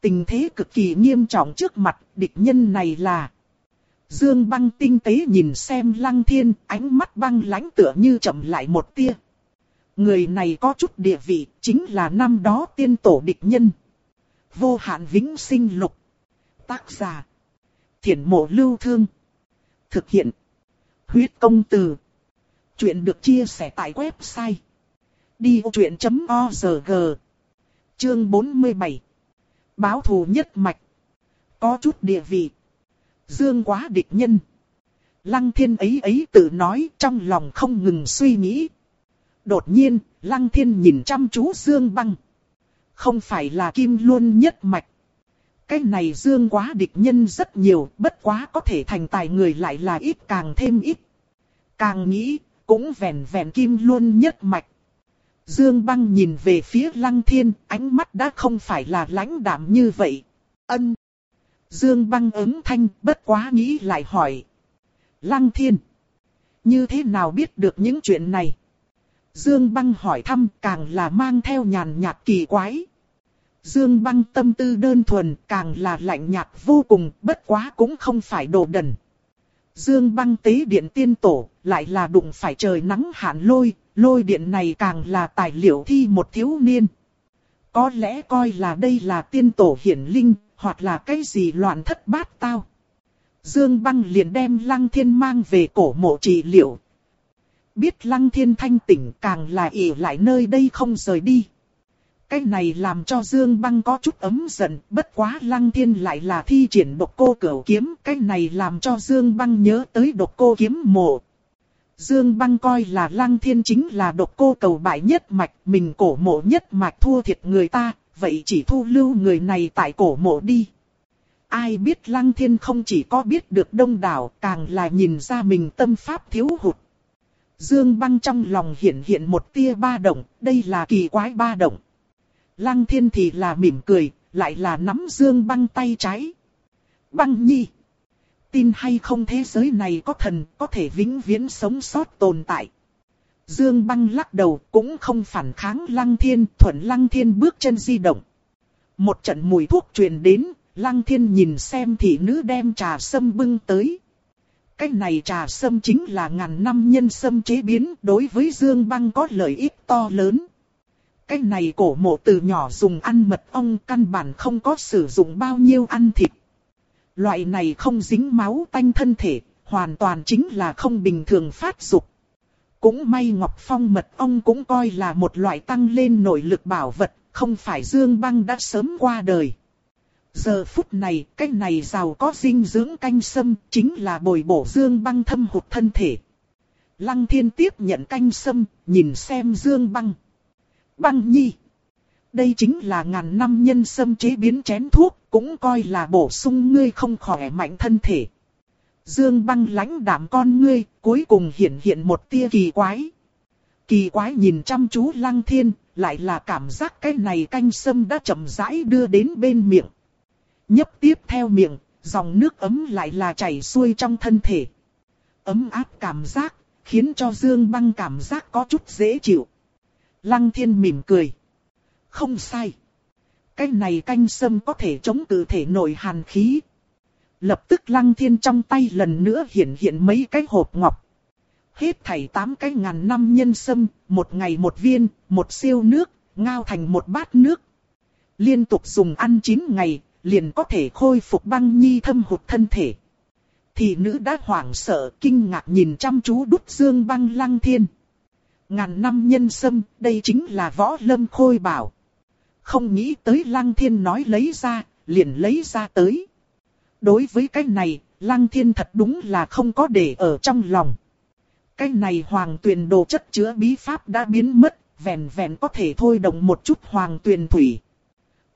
Tình thế cực kỳ nghiêm trọng trước mặt, địch nhân này là... Dương Băng tinh tế nhìn xem Lăng Thiên, ánh mắt băng lãnh tựa như chậm lại một tia. Người này có chút địa vị, chính là năm đó tiên tổ địch nhân. Vô hạn vĩnh sinh lục. Tác giả. Thiển mộ lưu thương. Thực hiện. Huyết công từ. Chuyện được chia sẻ tại website. Đi truyện.org Chương 47 Báo thù nhất mạch. Có chút địa vị. Dương quá địch nhân. Lăng thiên ấy ấy tự nói trong lòng không ngừng suy nghĩ. Đột nhiên, lăng thiên nhìn chăm chú Dương băng. Không phải là kim luôn nhất mạch cái này dương quá địch nhân rất nhiều, bất quá có thể thành tài người lại là ít càng thêm ít. Càng nghĩ, cũng vẹn vẹn kim luôn nhất mạch. Dương băng nhìn về phía lăng thiên, ánh mắt đã không phải là lãnh đạm như vậy. Ân. Dương băng ứng thanh, bất quá nghĩ lại hỏi. Lăng thiên. Như thế nào biết được những chuyện này? Dương băng hỏi thăm càng là mang theo nhàn nhạt kỳ quái. Dương băng tâm tư đơn thuần càng là lạnh nhạt vô cùng, bất quá cũng không phải đồ đần. Dương băng tế điện tiên tổ, lại là đụng phải trời nắng hạn lôi, lôi điện này càng là tài liệu thi một thiếu niên. Có lẽ coi là đây là tiên tổ hiển linh, hoặc là cái gì loạn thất bát tao. Dương Băng liền đem Lăng Thiên mang về cổ mộ trị liệu. Biết Lăng Thiên thanh tỉnh càng là ỉ lại nơi đây không rời đi. Cái này làm cho Dương Băng có chút ấm giận, bất quá Lăng Thiên lại là thi triển độc cô cửu kiếm. Cái này làm cho Dương Băng nhớ tới độc cô kiếm mộ. Dương Băng coi là Lăng Thiên chính là độc cô cầu bại nhất mạch, mình cổ mộ nhất mạch thua thiệt người ta, vậy chỉ thu lưu người này tại cổ mộ đi. Ai biết Lăng Thiên không chỉ có biết được đông đảo, càng là nhìn ra mình tâm pháp thiếu hụt. Dương Băng trong lòng hiện hiện một tia ba động, đây là kỳ quái ba động. Lăng Thiên thì là mỉm cười, lại là nắm Dương Băng tay trái. Băng nhi! Tin hay không thế giới này có thần, có thể vĩnh viễn sống sót tồn tại. Dương băng lắc đầu cũng không phản kháng lăng thiên, thuận lăng thiên bước chân di động. Một trận mùi thuốc truyền đến, lăng thiên nhìn xem thị nữ đem trà sâm bưng tới. Cái này trà sâm chính là ngàn năm nhân sâm chế biến đối với Dương băng có lợi ích to lớn. Cái này cổ mộ từ nhỏ dùng ăn mật ong căn bản không có sử dụng bao nhiêu ăn thịt. Loại này không dính máu tanh thân thể, hoàn toàn chính là không bình thường phát dục. Cũng may Ngọc Phong mật ong cũng coi là một loại tăng lên nội lực bảo vật, không phải Dương Băng đã sớm qua đời. Giờ phút này, cái này giàu có dinh dưỡng canh sâm, chính là bồi bổ Dương Băng thâm hụt thân thể. Lăng Thiên tiếp nhận canh sâm, nhìn xem Dương Băng. Băng nhi. Đây chính là ngàn năm nhân sâm chế biến chén thuốc, cũng coi là bổ sung ngươi không khỏe mạnh thân thể. Dương băng lãnh đạm con ngươi, cuối cùng hiện hiện một tia kỳ quái. Kỳ quái nhìn chăm chú lăng thiên, lại là cảm giác cái này canh sâm đã chậm rãi đưa đến bên miệng. Nhấp tiếp theo miệng, dòng nước ấm lại là chảy xuôi trong thân thể. Ấm áp cảm giác, khiến cho Dương băng cảm giác có chút dễ chịu. Lăng thiên mỉm cười. Không sai. Cái này canh sâm có thể chống cự thể nội hàn khí. Lập tức lăng thiên trong tay lần nữa hiện hiện mấy cái hộp ngọc. Hết thảy tám cái ngàn năm nhân sâm, một ngày một viên, một siêu nước, ngao thành một bát nước. Liên tục dùng ăn 9 ngày, liền có thể khôi phục băng nhi thâm hụt thân thể. Thì nữ đã hoảng sợ, kinh ngạc nhìn chăm chú đút dương băng lăng thiên. Ngàn năm nhân sâm, đây chính là võ lâm khôi bảo. Không nghĩ tới Lăng Thiên nói lấy ra, liền lấy ra tới. Đối với cái này, Lăng Thiên thật đúng là không có để ở trong lòng. Cái này hoàng tuyền đồ chất chứa bí pháp đã biến mất, vẹn vẹn có thể thôi động một chút hoàng tuyền thủy.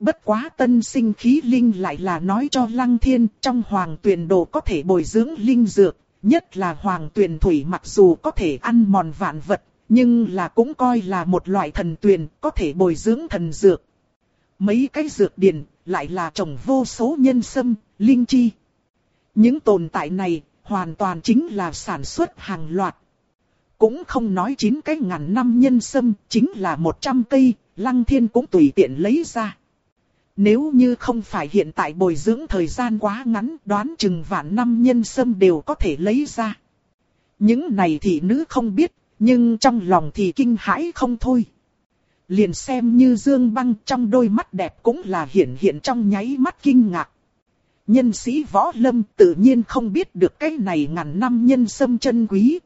Bất quá tân sinh khí linh lại là nói cho Lăng Thiên trong hoàng tuyền đồ có thể bồi dưỡng linh dược, nhất là hoàng tuyền thủy mặc dù có thể ăn mòn vạn vật, nhưng là cũng coi là một loại thần tuyền có thể bồi dưỡng thần dược. Mấy cái dược điển, lại là trồng vô số nhân sâm, linh chi. Những tồn tại này, hoàn toàn chính là sản xuất hàng loạt. Cũng không nói chín cái ngàn năm nhân sâm, chính là một trăm cây, lăng thiên cũng tùy tiện lấy ra. Nếu như không phải hiện tại bồi dưỡng thời gian quá ngắn, đoán chừng vạn năm nhân sâm đều có thể lấy ra. Những này thì nữ không biết, nhưng trong lòng thì kinh hãi không thôi. Liền xem như Dương Băng trong đôi mắt đẹp cũng là hiện hiện trong nháy mắt kinh ngạc. Nhân sĩ võ lâm tự nhiên không biết được cái này ngàn năm nhân sâm chân quý.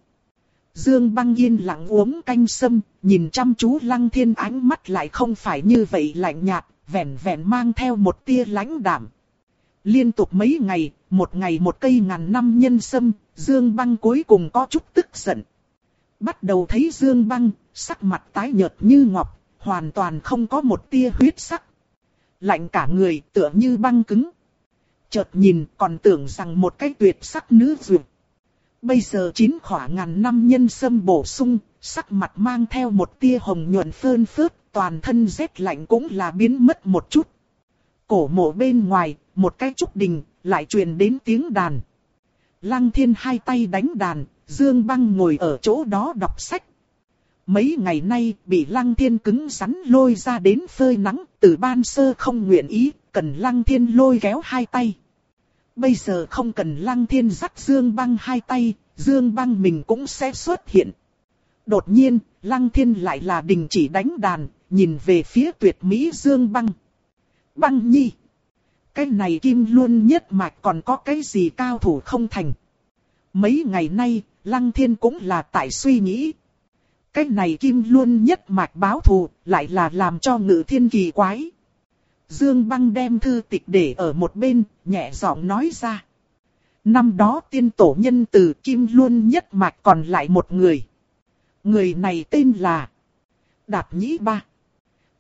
Dương Băng yên lặng uống canh sâm, nhìn chăm chú Lăng Thiên ánh mắt lại không phải như vậy lạnh nhạt, vẻn vẹn mang theo một tia lãnh đạm. Liên tục mấy ngày, một ngày một cây ngàn năm nhân sâm, Dương Băng cuối cùng có chút tức giận. Bắt đầu thấy Dương Băng, sắc mặt tái nhợt như ngọc, hoàn toàn không có một tia huyết sắc. Lạnh cả người tựa như băng cứng. Chợt nhìn còn tưởng rằng một cái tuyệt sắc nữ dược. Bây giờ chín khỏa ngàn năm nhân sâm bổ sung, sắc mặt mang theo một tia hồng nhuận phơn phớt, toàn thân rét lạnh cũng là biến mất một chút. Cổ mộ bên ngoài, một cái trúc đình, lại truyền đến tiếng đàn. Lăng thiên hai tay đánh đàn, Dương băng ngồi ở chỗ đó đọc sách, Mấy ngày nay bị lăng thiên cứng rắn lôi ra đến phơi nắng, từ ban sơ không nguyện ý, cần lăng thiên lôi kéo hai tay. Bây giờ không cần lăng thiên dắt dương băng hai tay, dương băng mình cũng sẽ xuất hiện. Đột nhiên, Lăng Thiên lại là đình chỉ đánh đàn, nhìn về phía tuyệt mỹ Dương Băng. Băng nhi! Cái này kim luôn nhất mạch còn có cái gì cao thủ không thành. Mấy ngày nay, Lăng Thiên cũng là tại suy nghĩ. Cái này kim luôn nhất mạch báo thù, lại là làm cho ngự thiên kỳ quái. Dương Băng đem thư tịch để ở một bên, nhẹ giọng nói ra. Năm đó tiên tổ nhân từ Kim Luân nhất mạch còn lại một người. Người này tên là Đạt Nhĩ Ba.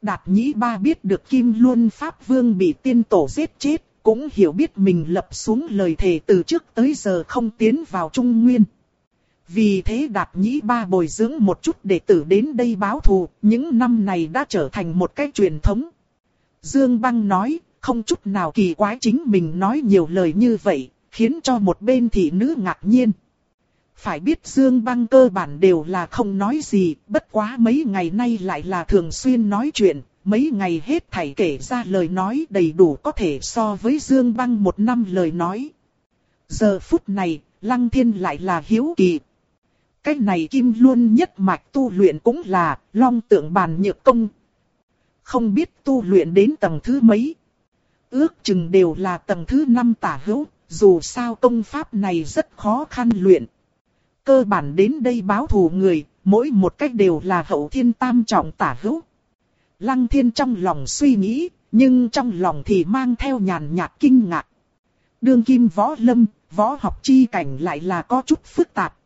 Đạt Nhĩ Ba biết được Kim Luân Pháp Vương bị tiên tổ giết chết, cũng hiểu biết mình lập xuống lời thề từ trước tới giờ không tiến vào Trung Nguyên. Vì thế Đạt Nhĩ Ba bồi dưỡng một chút đệ tử đến đây báo thù, những năm này đã trở thành một cái truyền thống. Dương Băng nói, không chút nào kỳ quái chính mình nói nhiều lời như vậy, khiến cho một bên thị nữ ngạc nhiên. Phải biết Dương Băng cơ bản đều là không nói gì, bất quá mấy ngày nay lại là thường xuyên nói chuyện, mấy ngày hết thảy kể ra lời nói đầy đủ có thể so với Dương Băng một năm lời nói. Giờ phút này, Lăng Thiên lại là hiếu kỳ. Cái này kim luôn nhất mạch tu luyện cũng là long tượng bàn nhược công. Không biết tu luyện đến tầng thứ mấy. Ước chừng đều là tầng thứ năm tả hữu, dù sao công pháp này rất khó khăn luyện. Cơ bản đến đây báo thù người, mỗi một cách đều là hậu thiên tam trọng tả hữu. Lăng thiên trong lòng suy nghĩ, nhưng trong lòng thì mang theo nhàn nhạt kinh ngạc. đường kim võ lâm, võ học chi cảnh lại là có chút phức tạp.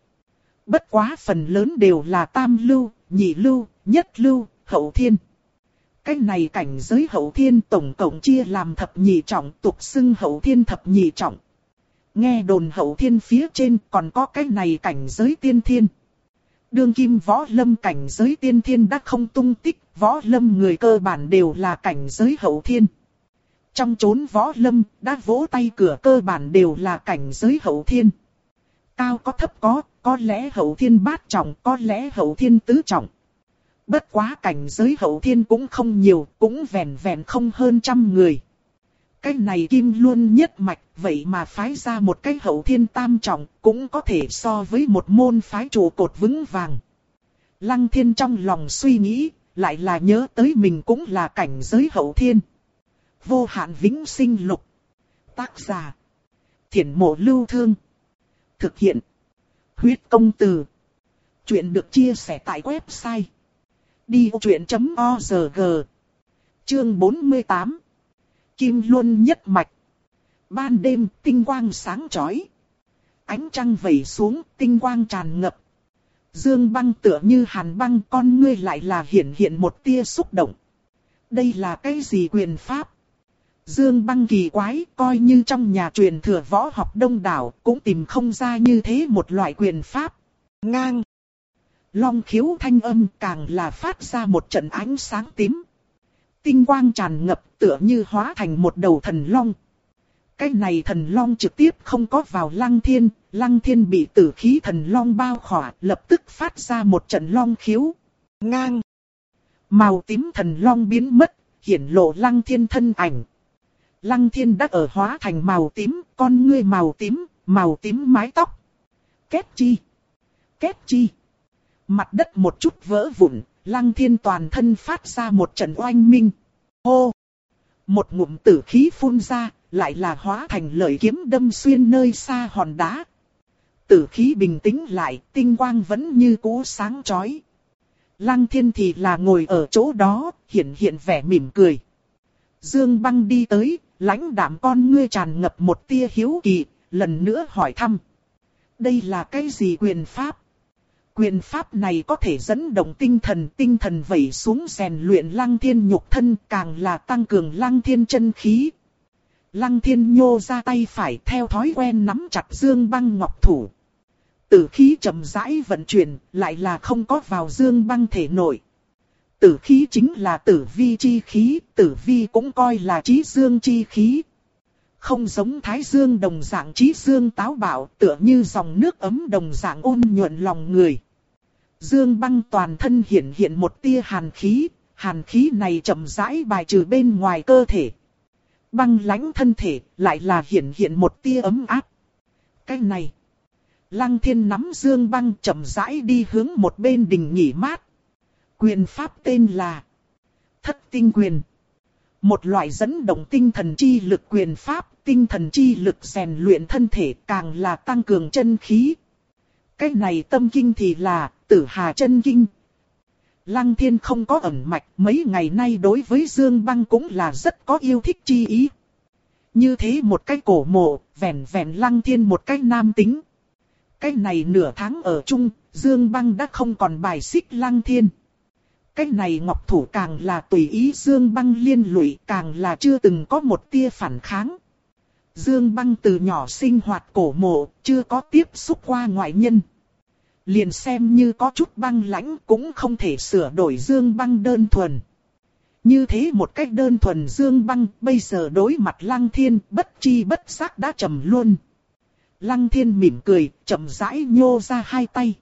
Bất quá phần lớn đều là tam lưu, nhị lưu, nhất lưu, hậu thiên. Cái này cảnh giới hậu thiên tổng cộng chia làm thập nhị trọng tục xưng hậu thiên thập nhị trọng. Nghe đồn hậu thiên phía trên còn có cái này cảnh giới tiên thiên. Đương kim võ lâm cảnh giới tiên thiên đã không tung tích, võ lâm người cơ bản đều là cảnh giới hậu thiên. Trong chốn võ lâm, đã vỗ tay cửa cơ bản đều là cảnh giới hậu thiên. Cao có thấp có, có lẽ hậu thiên bát trọng, có lẽ hậu thiên tứ trọng. Bất quá cảnh giới hậu thiên cũng không nhiều, cũng vẹn vẹn không hơn trăm người. Cái này kim luôn nhất mạch, vậy mà phái ra một cái hậu thiên tam trọng, cũng có thể so với một môn phái trụ cột vững vàng. Lăng thiên trong lòng suy nghĩ, lại là nhớ tới mình cũng là cảnh giới hậu thiên. Vô hạn vĩnh sinh lục. Tác giả. Thiển mộ lưu thương. Thực hiện. Huyết công từ. Chuyện được chia sẻ tại website. Đi vô chuyện.org Chương 48 Kim Luân nhất mạch Ban đêm tinh quang sáng chói Ánh trăng vẩy xuống, tinh quang tràn ngập Dương băng tựa như hàn băng, con ngươi lại là hiện hiện một tia xúc động Đây là cái gì quyền pháp? Dương băng kỳ quái coi như trong nhà truyền thừa võ học đông đảo cũng tìm không ra như thế một loại quyền pháp. Ngang. Long khiếu thanh âm càng là phát ra một trận ánh sáng tím. Tinh quang tràn ngập tựa như hóa thành một đầu thần long. Cái này thần long trực tiếp không có vào lăng thiên, lăng thiên bị tử khí thần long bao khỏa, lập tức phát ra một trận long khiếu. Ngang. Màu tím thần long biến mất, hiển lộ lăng thiên thân ảnh. Lăng thiên đã ở hóa thành màu tím, con ngươi màu tím, màu tím mái tóc. Kết chi. Kết chi. Mặt đất một chút vỡ vụn, lăng thiên toàn thân phát ra một trận oanh minh. Hô! Một ngụm tử khí phun ra, lại là hóa thành lợi kiếm đâm xuyên nơi xa hòn đá. Tử khí bình tĩnh lại, tinh quang vẫn như cũ sáng chói. Lăng thiên thì là ngồi ở chỗ đó, hiện hiện vẻ mỉm cười. Dương băng đi tới, lãnh đạm con ngươi tràn ngập một tia hiếu kỳ, lần nữa hỏi thăm. Đây là cái gì quyền pháp? Quyền pháp này có thể dẫn động tinh thần, tinh thần vẩy xuống rèn luyện lăng thiên nhục thân càng là tăng cường lăng thiên chân khí. Lăng thiên nhô ra tay phải theo thói quen nắm chặt dương băng ngọc thủ. Tử khí chậm rãi vận chuyển, lại là không có vào dương băng thể nội. Tử khí chính là tử vi chi khí, tử vi cũng coi là trí dương chi khí. Không giống thái dương đồng dạng trí dương táo bạo, tựa như dòng nước ấm đồng dạng ôn nhuận lòng người. Dương băng toàn thân hiện hiện một tia hàn khí, hàn khí này chậm rãi bài trừ bên ngoài cơ thể. Băng lãnh thân thể lại là hiện hiện một tia ấm áp. Cái này Lăng thiên nắm dương băng chậm rãi đi hướng một bên đình nghỉ mát. Quyền pháp tên là Thất tinh quyền. Một loại dẫn động tinh thần chi lực quyền pháp, tinh thần chi lực rèn luyện thân thể càng là tăng cường chân khí. Cái này tâm kinh thì là tử hà chân kinh. Lăng thiên không có ẩn mạch mấy ngày nay đối với Dương Băng cũng là rất có yêu thích chi ý. Như thế một cái cổ mộ, vẻn vẻn lăng thiên một cái nam tính. Cái này nửa tháng ở chung, Dương Băng đã không còn bài xích lăng thiên. Cái này ngọc thủ càng là tùy ý Dương Băng liên lụy càng là chưa từng có một tia phản kháng. Dương Băng từ nhỏ sinh hoạt cổ mộ, chưa có tiếp xúc qua ngoại nhân. Liền xem như có chút băng lãnh cũng không thể sửa đổi Dương Băng đơn thuần. Như thế một cách đơn thuần Dương Băng bây giờ đối mặt Lăng Thiên bất chi bất giác đã trầm luôn. Lăng Thiên mỉm cười, chậm rãi nhô ra hai tay.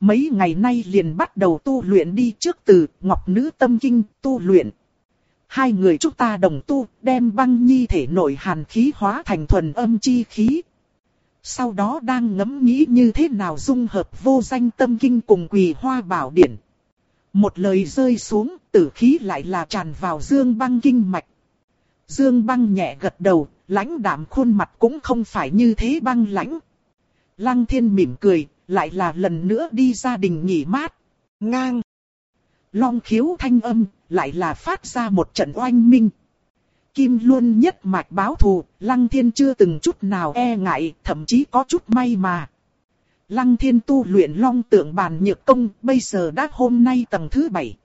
Mấy ngày nay liền bắt đầu tu luyện đi trước từ Ngọc Nữ Tâm Kinh tu luyện. Hai người chúng ta đồng tu, đem băng nhi thể nội hàn khí hóa thành thuần âm chi khí. Sau đó đang ngẫm nghĩ như thế nào dung hợp vô danh tâm kinh cùng quỳ hoa bảo điển. Một lời rơi xuống, tử khí lại là tràn vào dương băng kinh mạch. Dương băng nhẹ gật đầu, lãnh đạm khuôn mặt cũng không phải như thế băng lãnh. Lăng thiên mỉm cười, lại là lần nữa đi gia đình nghỉ mát. Ngang. Long khiếu thanh âm, lại là phát ra một trận oanh minh. Kim luôn nhất mạch báo thù, Lăng Thiên chưa từng chút nào e ngại, thậm chí có chút may mà. Lăng Thiên tu luyện long tượng bàn nhược công, bây giờ đã hôm nay tầng thứ bảy.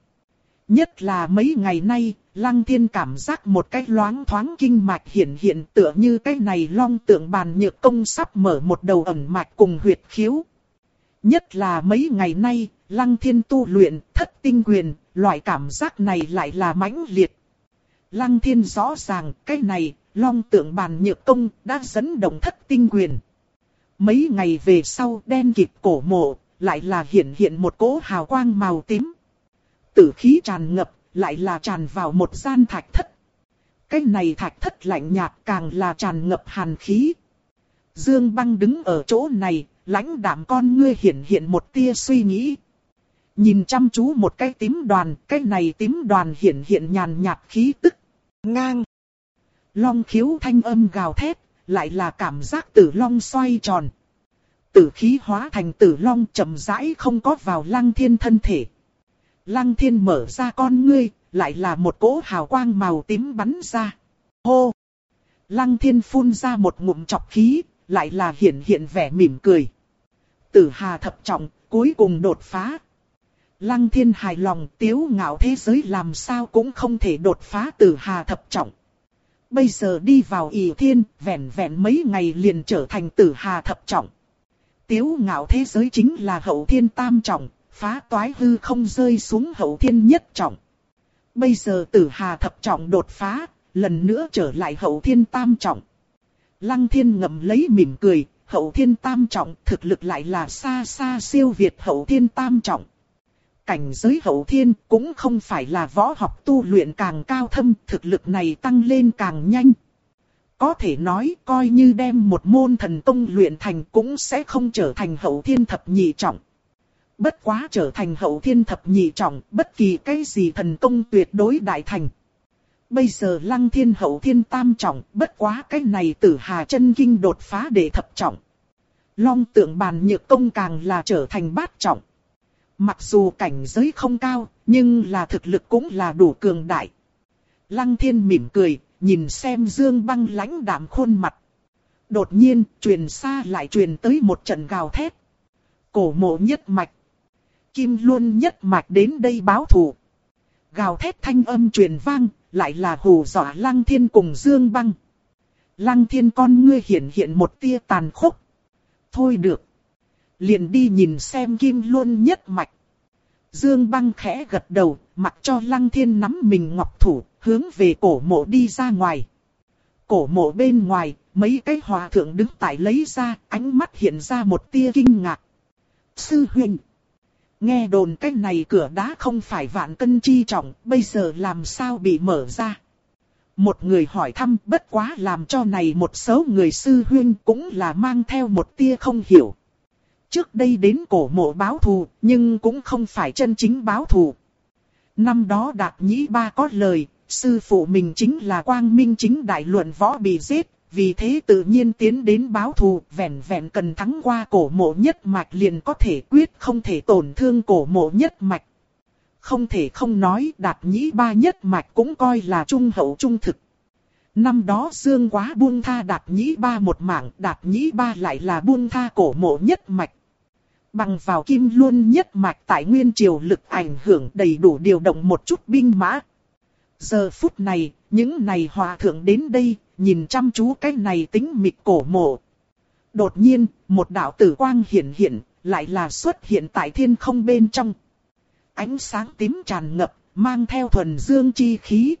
Nhất là mấy ngày nay, Lăng Thiên cảm giác một cái loáng thoáng kinh mạch hiện hiện tựa như cái này long tượng bàn nhược công sắp mở một đầu ẩn mạch cùng huyệt khiếu. Nhất là mấy ngày nay, Lăng Thiên tu luyện thất tinh quyền, loại cảm giác này lại là mãnh liệt. Lăng Thiên rõ ràng cái này, long tượng bàn nhược công đã dẫn động thất tinh quyền. Mấy ngày về sau đen kịp cổ mộ, lại là hiện hiện một cỗ hào quang màu tím. Tử khí tràn ngập, lại là tràn vào một gian thạch thất. Cái này thạch thất lạnh nhạt càng là tràn ngập hàn khí. Dương băng đứng ở chỗ này, lãnh đạm con ngươi hiện hiện một tia suy nghĩ. Nhìn chăm chú một cái tím đoàn, cái này tím đoàn hiện hiện nhàn nhạt khí tức. Ngang. Long khiếu thanh âm gào thét, lại là cảm giác tử long xoay tròn. Tử khí hóa thành tử long chậm rãi không có vào lăng thiên thân thể. Lăng thiên mở ra con ngươi, lại là một cỗ hào quang màu tím bắn ra. Hô! Lăng thiên phun ra một ngụm chọc khí, lại là hiện hiện vẻ mỉm cười. Tử hà thập trọng, cuối cùng đột phá. Lăng thiên hài lòng tiếu ngạo thế giới làm sao cũng không thể đột phá tử hà thập trọng. Bây giờ đi vào ỷ thiên, vẹn vẹn mấy ngày liền trở thành tử hà thập trọng. Tiếu ngạo thế giới chính là hậu thiên tam trọng, phá toái hư không rơi xuống hậu thiên nhất trọng. Bây giờ tử hà thập trọng đột phá, lần nữa trở lại hậu thiên tam trọng. Lăng thiên ngậm lấy mỉm cười, hậu thiên tam trọng thực lực lại là xa xa siêu việt hậu thiên tam trọng. Cảnh giới hậu thiên cũng không phải là võ học tu luyện càng cao thâm, thực lực này tăng lên càng nhanh. Có thể nói coi như đem một môn thần công luyện thành cũng sẽ không trở thành hậu thiên thập nhị trọng. Bất quá trở thành hậu thiên thập nhị trọng, bất kỳ cái gì thần công tuyệt đối đại thành. Bây giờ lăng thiên hậu thiên tam trọng, bất quá cái này tử hà chân kinh đột phá để thập trọng. Long tượng bàn nhược công càng là trở thành bát trọng. Mặc dù cảnh giới không cao, nhưng là thực lực cũng là đủ cường đại. Lăng thiên mỉm cười, nhìn xem dương băng lãnh đạm khuôn mặt. Đột nhiên, truyền xa lại truyền tới một trận gào thét. Cổ mộ nhất mạch. Kim luôn nhất mạch đến đây báo thù. Gào thét thanh âm truyền vang, lại là hù dọa lăng thiên cùng dương băng. Lăng thiên con ngươi hiện hiện một tia tàn khốc. Thôi được. Liền đi nhìn xem kim luôn nhất mạch. Dương băng khẽ gật đầu, mặc cho lăng thiên nắm mình ngọc thủ, hướng về cổ mộ đi ra ngoài. Cổ mộ bên ngoài, mấy cái hòa thượng đứng tại lấy ra, ánh mắt hiện ra một tia kinh ngạc. Sư huynh. Nghe đồn cái này cửa đá không phải vạn cân chi trọng, bây giờ làm sao bị mở ra. Một người hỏi thăm bất quá làm cho này một số người sư huyên cũng là mang theo một tia không hiểu. Trước đây đến cổ mộ báo thù, nhưng cũng không phải chân chính báo thù. Năm đó Đạt Nhĩ Ba có lời, sư phụ mình chính là quang minh chính đại luận võ bị giết, vì thế tự nhiên tiến đến báo thù, vẹn vẹn cần thắng qua cổ mộ nhất mạch liền có thể quyết không thể tổn thương cổ mộ nhất mạch. Không thể không nói đạt nhĩ ba nhất mạch cũng coi là trung hậu trung thực. Năm đó Dương quá buông tha đạt nhĩ ba một mảng, đạt nhĩ ba lại là buông tha cổ mộ nhất mạch. Bằng vào kim luôn nhất mạch tại nguyên triều lực ảnh hưởng đầy đủ điều động một chút binh mã. Giờ phút này, những này hòa thượng đến đây, nhìn chăm chú cái này tính mịt cổ mộ. Đột nhiên, một đạo tử quang hiện hiện, lại là xuất hiện tại thiên không bên trong. Ánh sáng tím tràn ngập, mang theo thuần dương chi khí.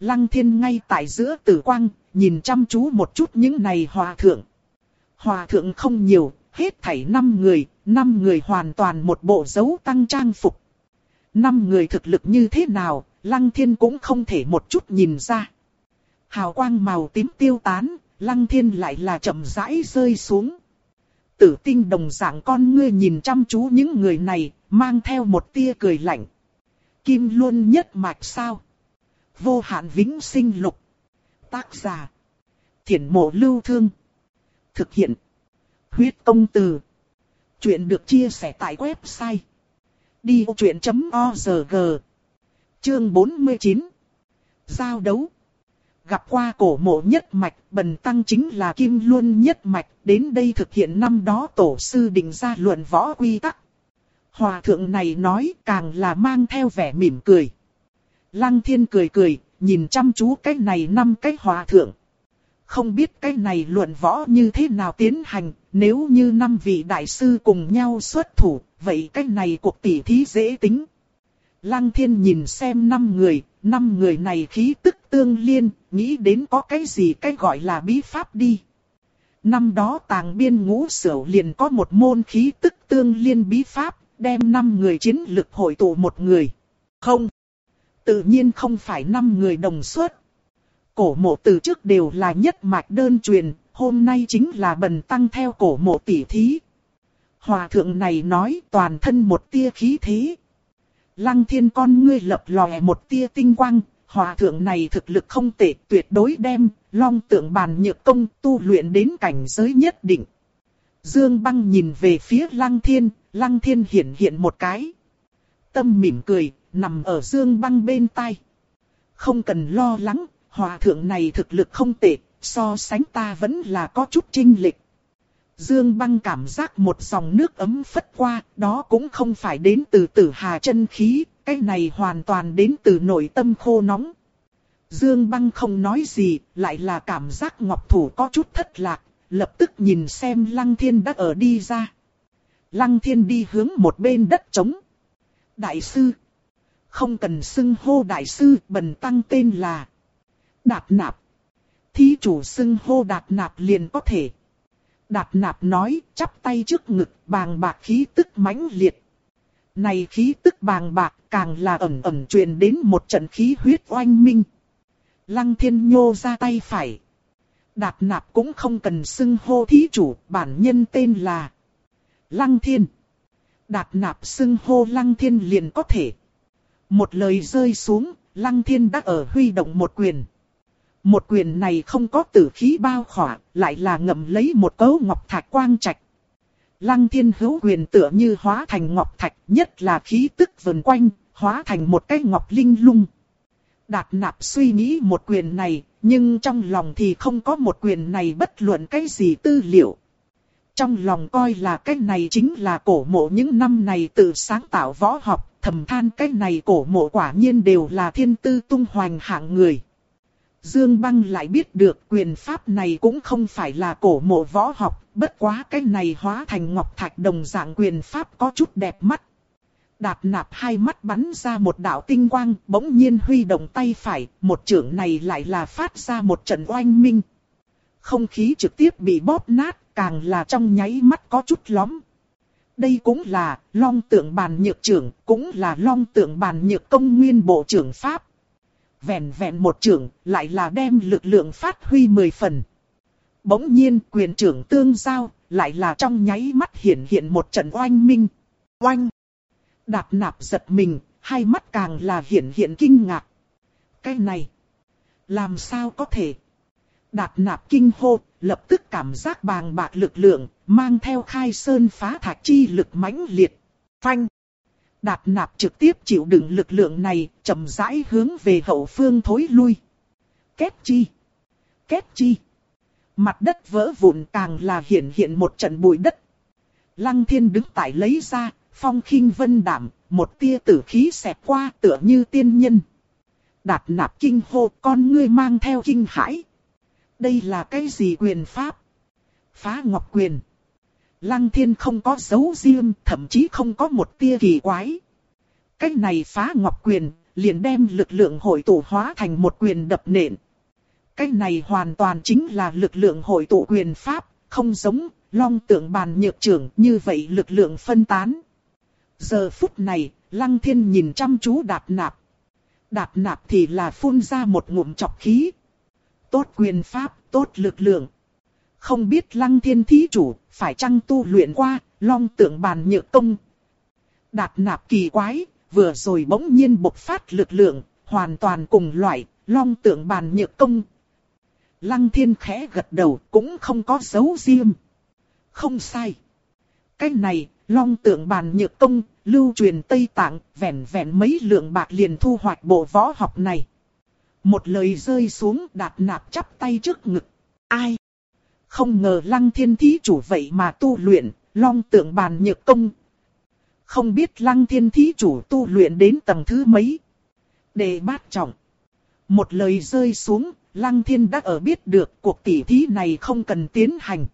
Lăng thiên ngay tại giữa tử quang, nhìn chăm chú một chút những này hòa thượng. Hòa thượng không nhiều, hết thảy năm người, năm người hoàn toàn một bộ dấu tăng trang phục. Năm người thực lực như thế nào, Lăng Thiên cũng không thể một chút nhìn ra. Hào quang màu tím tiêu tán, Lăng Thiên lại là chậm rãi rơi xuống. Tử tinh đồng dạng con ngươi nhìn chăm chú những người này, mang theo một tia cười lạnh. Kim luôn nhất mạch sao? Vô hạn vĩnh sinh lục. Tác giả. Thiển mộ lưu thương. Thực hiện. Huyết công từ. Chuyện được chia sẻ tại website. Đi vô chuyện.org Chương 49 Giao đấu Gặp qua cổ mộ nhất mạch, bần tăng chính là kim luân nhất mạch, đến đây thực hiện năm đó tổ sư định ra luận võ quy tắc. Hòa thượng này nói càng là mang theo vẻ mỉm cười. Lăng thiên cười cười, nhìn chăm chú cái này năm cái hòa thượng. Không biết cái này luận võ như thế nào tiến hành, nếu như năm vị đại sư cùng nhau xuất thủ, vậy cái này cuộc tỉ thí dễ tính. Lăng thiên nhìn xem năm người, năm người này khí tức tương liên, nghĩ đến có cái gì cái gọi là bí pháp đi. Năm đó tàng biên ngũ sửu liền có một môn khí tức tương liên bí pháp, đem năm người chiến lực hội tụ một người. Không, tự nhiên không phải năm người đồng xuất. Cổ mộ từ trước đều là nhất mạch đơn truyền, hôm nay chính là bần tăng theo cổ mộ tỷ thí. Hòa thượng này nói toàn thân một tia khí thế. Lăng thiên con ngươi lập lòe một tia tinh quang, hòa thượng này thực lực không tệ tuyệt đối đem, long tượng bàn nhược công tu luyện đến cảnh giới nhất định. Dương băng nhìn về phía lăng thiên, lăng thiên hiện hiện một cái. Tâm mỉm cười, nằm ở dương băng bên tai. Không cần lo lắng, hòa thượng này thực lực không tệ, so sánh ta vẫn là có chút trinh lịch. Dương băng cảm giác một dòng nước ấm phất qua, đó cũng không phải đến từ tử hà chân khí, cái này hoàn toàn đến từ nội tâm khô nóng. Dương băng không nói gì, lại là cảm giác ngọc thủ có chút thất lạc, lập tức nhìn xem lăng thiên đã ở đi ra. Lăng thiên đi hướng một bên đất trống. Đại sư. Không cần xưng hô đại sư, bần tăng tên là Đạt nạp. Thí chủ xưng hô đạt nạp liền có thể. Đạt nạp nói, chắp tay trước ngực, bàng bạc khí tức mãnh liệt. Này khí tức bàng bạc càng là ẩm ẩm truyền đến một trận khí huyết oanh minh. Lăng thiên nhô ra tay phải. Đạt nạp cũng không cần xưng hô thí chủ, bản nhân tên là Lăng thiên. Đạt nạp xưng hô lăng thiên liền có thể. Một lời rơi xuống, lăng thiên đã ở huy động một quyền. Một quyền này không có tử khí bao khỏa, lại là ngậm lấy một cấu ngọc thạch quang trạch. Lăng thiên hữu quyền tựa như hóa thành ngọc thạch, nhất là khí tức vần quanh, hóa thành một cái ngọc linh lung. Đạt nạp suy nghĩ một quyền này, nhưng trong lòng thì không có một quyền này bất luận cái gì tư liệu. Trong lòng coi là cái này chính là cổ mộ những năm này tự sáng tạo võ học, thầm than cái này cổ mộ quả nhiên đều là thiên tư tung hoành hạng người. Dương Băng lại biết được quyền pháp này cũng không phải là cổ mộ võ học, bất quá cái này hóa thành ngọc thạch đồng dạng quyền pháp có chút đẹp mắt. Đạp nạp hai mắt bắn ra một đạo tinh quang, bỗng nhiên huy động tay phải, một trưởng này lại là phát ra một trận oanh minh. Không khí trực tiếp bị bóp nát, càng là trong nháy mắt có chút lóm. Đây cũng là long tượng bàn nhược trưởng, cũng là long tượng bàn nhược công nguyên bộ trưởng Pháp vẹn vẹn một trưởng, lại là đem lực lượng phát huy mười phần. Bỗng nhiên quyền trưởng tương giao, lại là trong nháy mắt hiện hiện một trận oanh minh. Oanh! Đạt nạp giật mình, hai mắt càng là hiện hiện kinh ngạc. Cái này, làm sao có thể? Đạt nạp kinh hô, lập tức cảm giác bàng bạc lực lượng, mang theo khai sơn phá thạch chi lực mãnh liệt. Phanh! Đạt nạp trực tiếp chịu đựng lực lượng này, chậm rãi hướng về hậu phương thối lui. Kết chi! Kết chi! Mặt đất vỡ vụn càng là hiện hiện một trận bụi đất. Lăng thiên đứng tại lấy ra, phong khinh vân đảm, một tia tử khí xẹt qua tựa như tiên nhân. Đạt nạp kinh hô con ngươi mang theo kinh hãi. Đây là cái gì quyền pháp? Phá ngọc quyền. Lăng thiên không có dấu riêng, thậm chí không có một tia kỳ quái. Cái này phá ngọc quyền, liền đem lực lượng hội tụ hóa thành một quyền đập nện. Cái này hoàn toàn chính là lực lượng hội tụ quyền pháp, không giống long tượng bàn nhược trưởng như vậy lực lượng phân tán. Giờ phút này, lăng thiên nhìn chăm chú đạp nạp. Đạp nạp thì là phun ra một ngụm chọc khí. Tốt quyền pháp, tốt lực lượng. Không biết lăng thiên thí chủ, phải chăng tu luyện qua, long tượng bàn nhựa công. Đạt nạp kỳ quái, vừa rồi bỗng nhiên bộc phát lực lượng, hoàn toàn cùng loại, long tượng bàn nhựa công. Lăng thiên khẽ gật đầu, cũng không có dấu riêng. Không sai. Cái này, long tượng bàn nhược công, lưu truyền Tây Tạng, vẹn vẹn mấy lượng bạc liền thu hoạch bộ võ học này. Một lời rơi xuống đạt nạp chắp tay trước ngực. Ai? Không ngờ lăng thiên thí chủ vậy mà tu luyện, long tượng bàn nhược công. Không biết lăng thiên thí chủ tu luyện đến tầng thứ mấy. Đề bát trọng. Một lời rơi xuống, lăng thiên đã ở biết được cuộc tỉ thí này không cần tiến hành.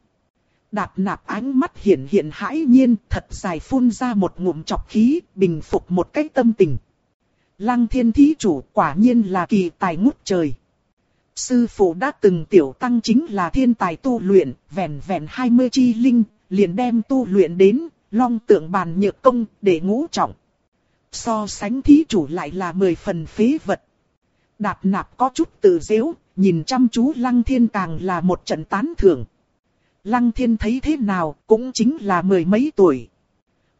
Đạt nạp ánh mắt hiện hiện hãi nhiên, thật dài phun ra một ngụm chọc khí, bình phục một cách tâm tình. Lăng thiên thí chủ quả nhiên là kỳ tài ngút trời. Sư phụ đã từng tiểu tăng chính là thiên tài tu luyện, vẹn vẹn 20 chi linh, liền đem tu luyện đến, long tượng bàn nhược công, để ngũ trọng. So sánh thí chủ lại là 10 phần phế vật. Đạt nạp có chút tự dễu, nhìn chăm chú lăng thiên càng là một trận tán thưởng. Lăng thiên thấy thế nào cũng chính là mười mấy tuổi.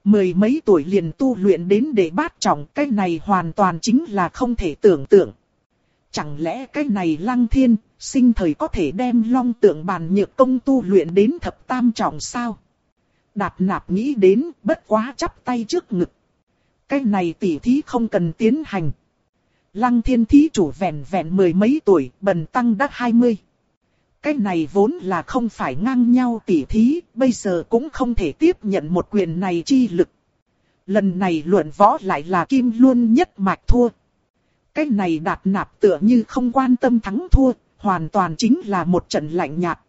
Mười mấy tuổi liền tu luyện đến để bát trọng cái này hoàn toàn chính là không thể tưởng tượng. Chẳng lẽ cái này lăng thiên, sinh thời có thể đem long tượng bàn nhược công tu luyện đến thập tam trọng sao? Đạp nạp nghĩ đến, bất quá chắp tay trước ngực. Cái này tỉ thí không cần tiến hành. Lăng thiên thí chủ vẹn vẹn mười mấy tuổi, bần tăng đã hai mươi. Cái này vốn là không phải ngang nhau tỉ thí, bây giờ cũng không thể tiếp nhận một quyền này chi lực. Lần này luận võ lại là kim luôn nhất mạch thua. Cái này đạt nạp tựa như không quan tâm thắng thua, hoàn toàn chính là một trận lạnh nhạt.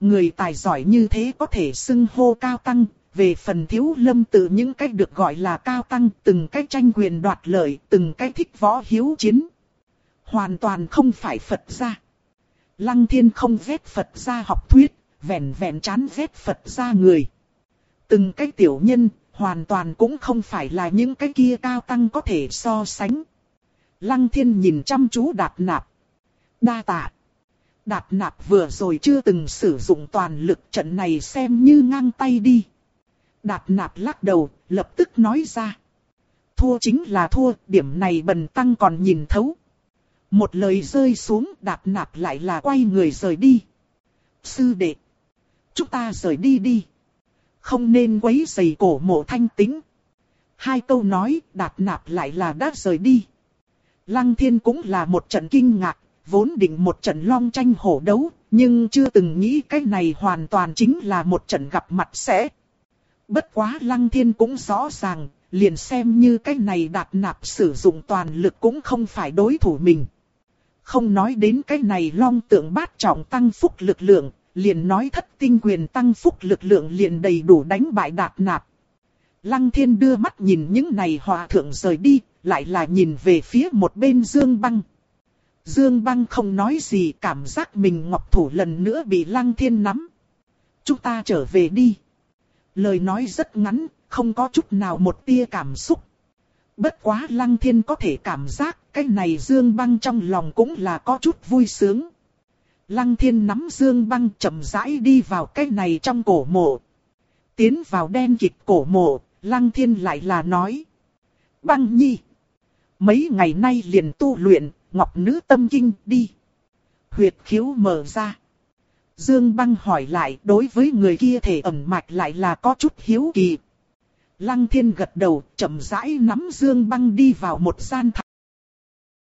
Người tài giỏi như thế có thể xưng hô cao tăng, về phần thiếu lâm tự những cách được gọi là cao tăng, từng cách tranh quyền đoạt lợi, từng cách thích võ hiếu chiến. Hoàn toàn không phải Phật gia. Lăng thiên không ghét Phật gia học thuyết, vẻn vẹn chán ghét Phật gia người. Từng cái tiểu nhân, hoàn toàn cũng không phải là những cái kia cao tăng có thể so sánh. Lăng thiên nhìn chăm chú đạt nạp. Đa tạ. Đạt nạp vừa rồi chưa từng sử dụng toàn lực trận này xem như ngang tay đi. Đạt nạp lắc đầu, lập tức nói ra. Thua chính là thua, điểm này bần tăng còn nhìn thấu. Một lời rơi xuống đạp nạp lại là quay người rời đi. Sư đệ. Chúng ta rời đi đi. Không nên quấy rầy cổ mộ thanh tính. Hai câu nói đạp nạp lại là đã rời đi. Lăng thiên cũng là một trận kinh ngạc, vốn định một trận long tranh hổ đấu, nhưng chưa từng nghĩ cái này hoàn toàn chính là một trận gặp mặt sẽ. Bất quá lăng thiên cũng rõ ràng, liền xem như cái này đạt nạp sử dụng toàn lực cũng không phải đối thủ mình. Không nói đến cái này long tượng bát trọng tăng phúc lực lượng, liền nói thất tinh quyền tăng phúc lực lượng liền đầy đủ đánh bại đạt nạp. Lăng thiên đưa mắt nhìn những này hòa thượng rời đi, lại là nhìn về phía một bên Dương Băng. Dương Băng không nói gì cảm giác mình ngọc thủ lần nữa bị Lăng thiên nắm. Chúng ta trở về đi. Lời nói rất ngắn, không có chút nào một tia cảm xúc. Bất quá lăng thiên có thể cảm giác cái này dương băng trong lòng cũng là có chút vui sướng. Lăng thiên nắm dương băng chậm rãi đi vào cái này trong cổ mộ. Tiến vào đen kịch cổ mộ, lăng thiên lại là nói. Băng nhi. Mấy ngày nay liền tu luyện, ngọc nữ tâm kinh đi. Huyệt khiếu mở ra. Dương băng hỏi lại đối với người kia thể ẩm mạch lại là có chút hiếu kỳ. Lăng thiên gật đầu, chậm rãi nắm Dương băng đi vào một gian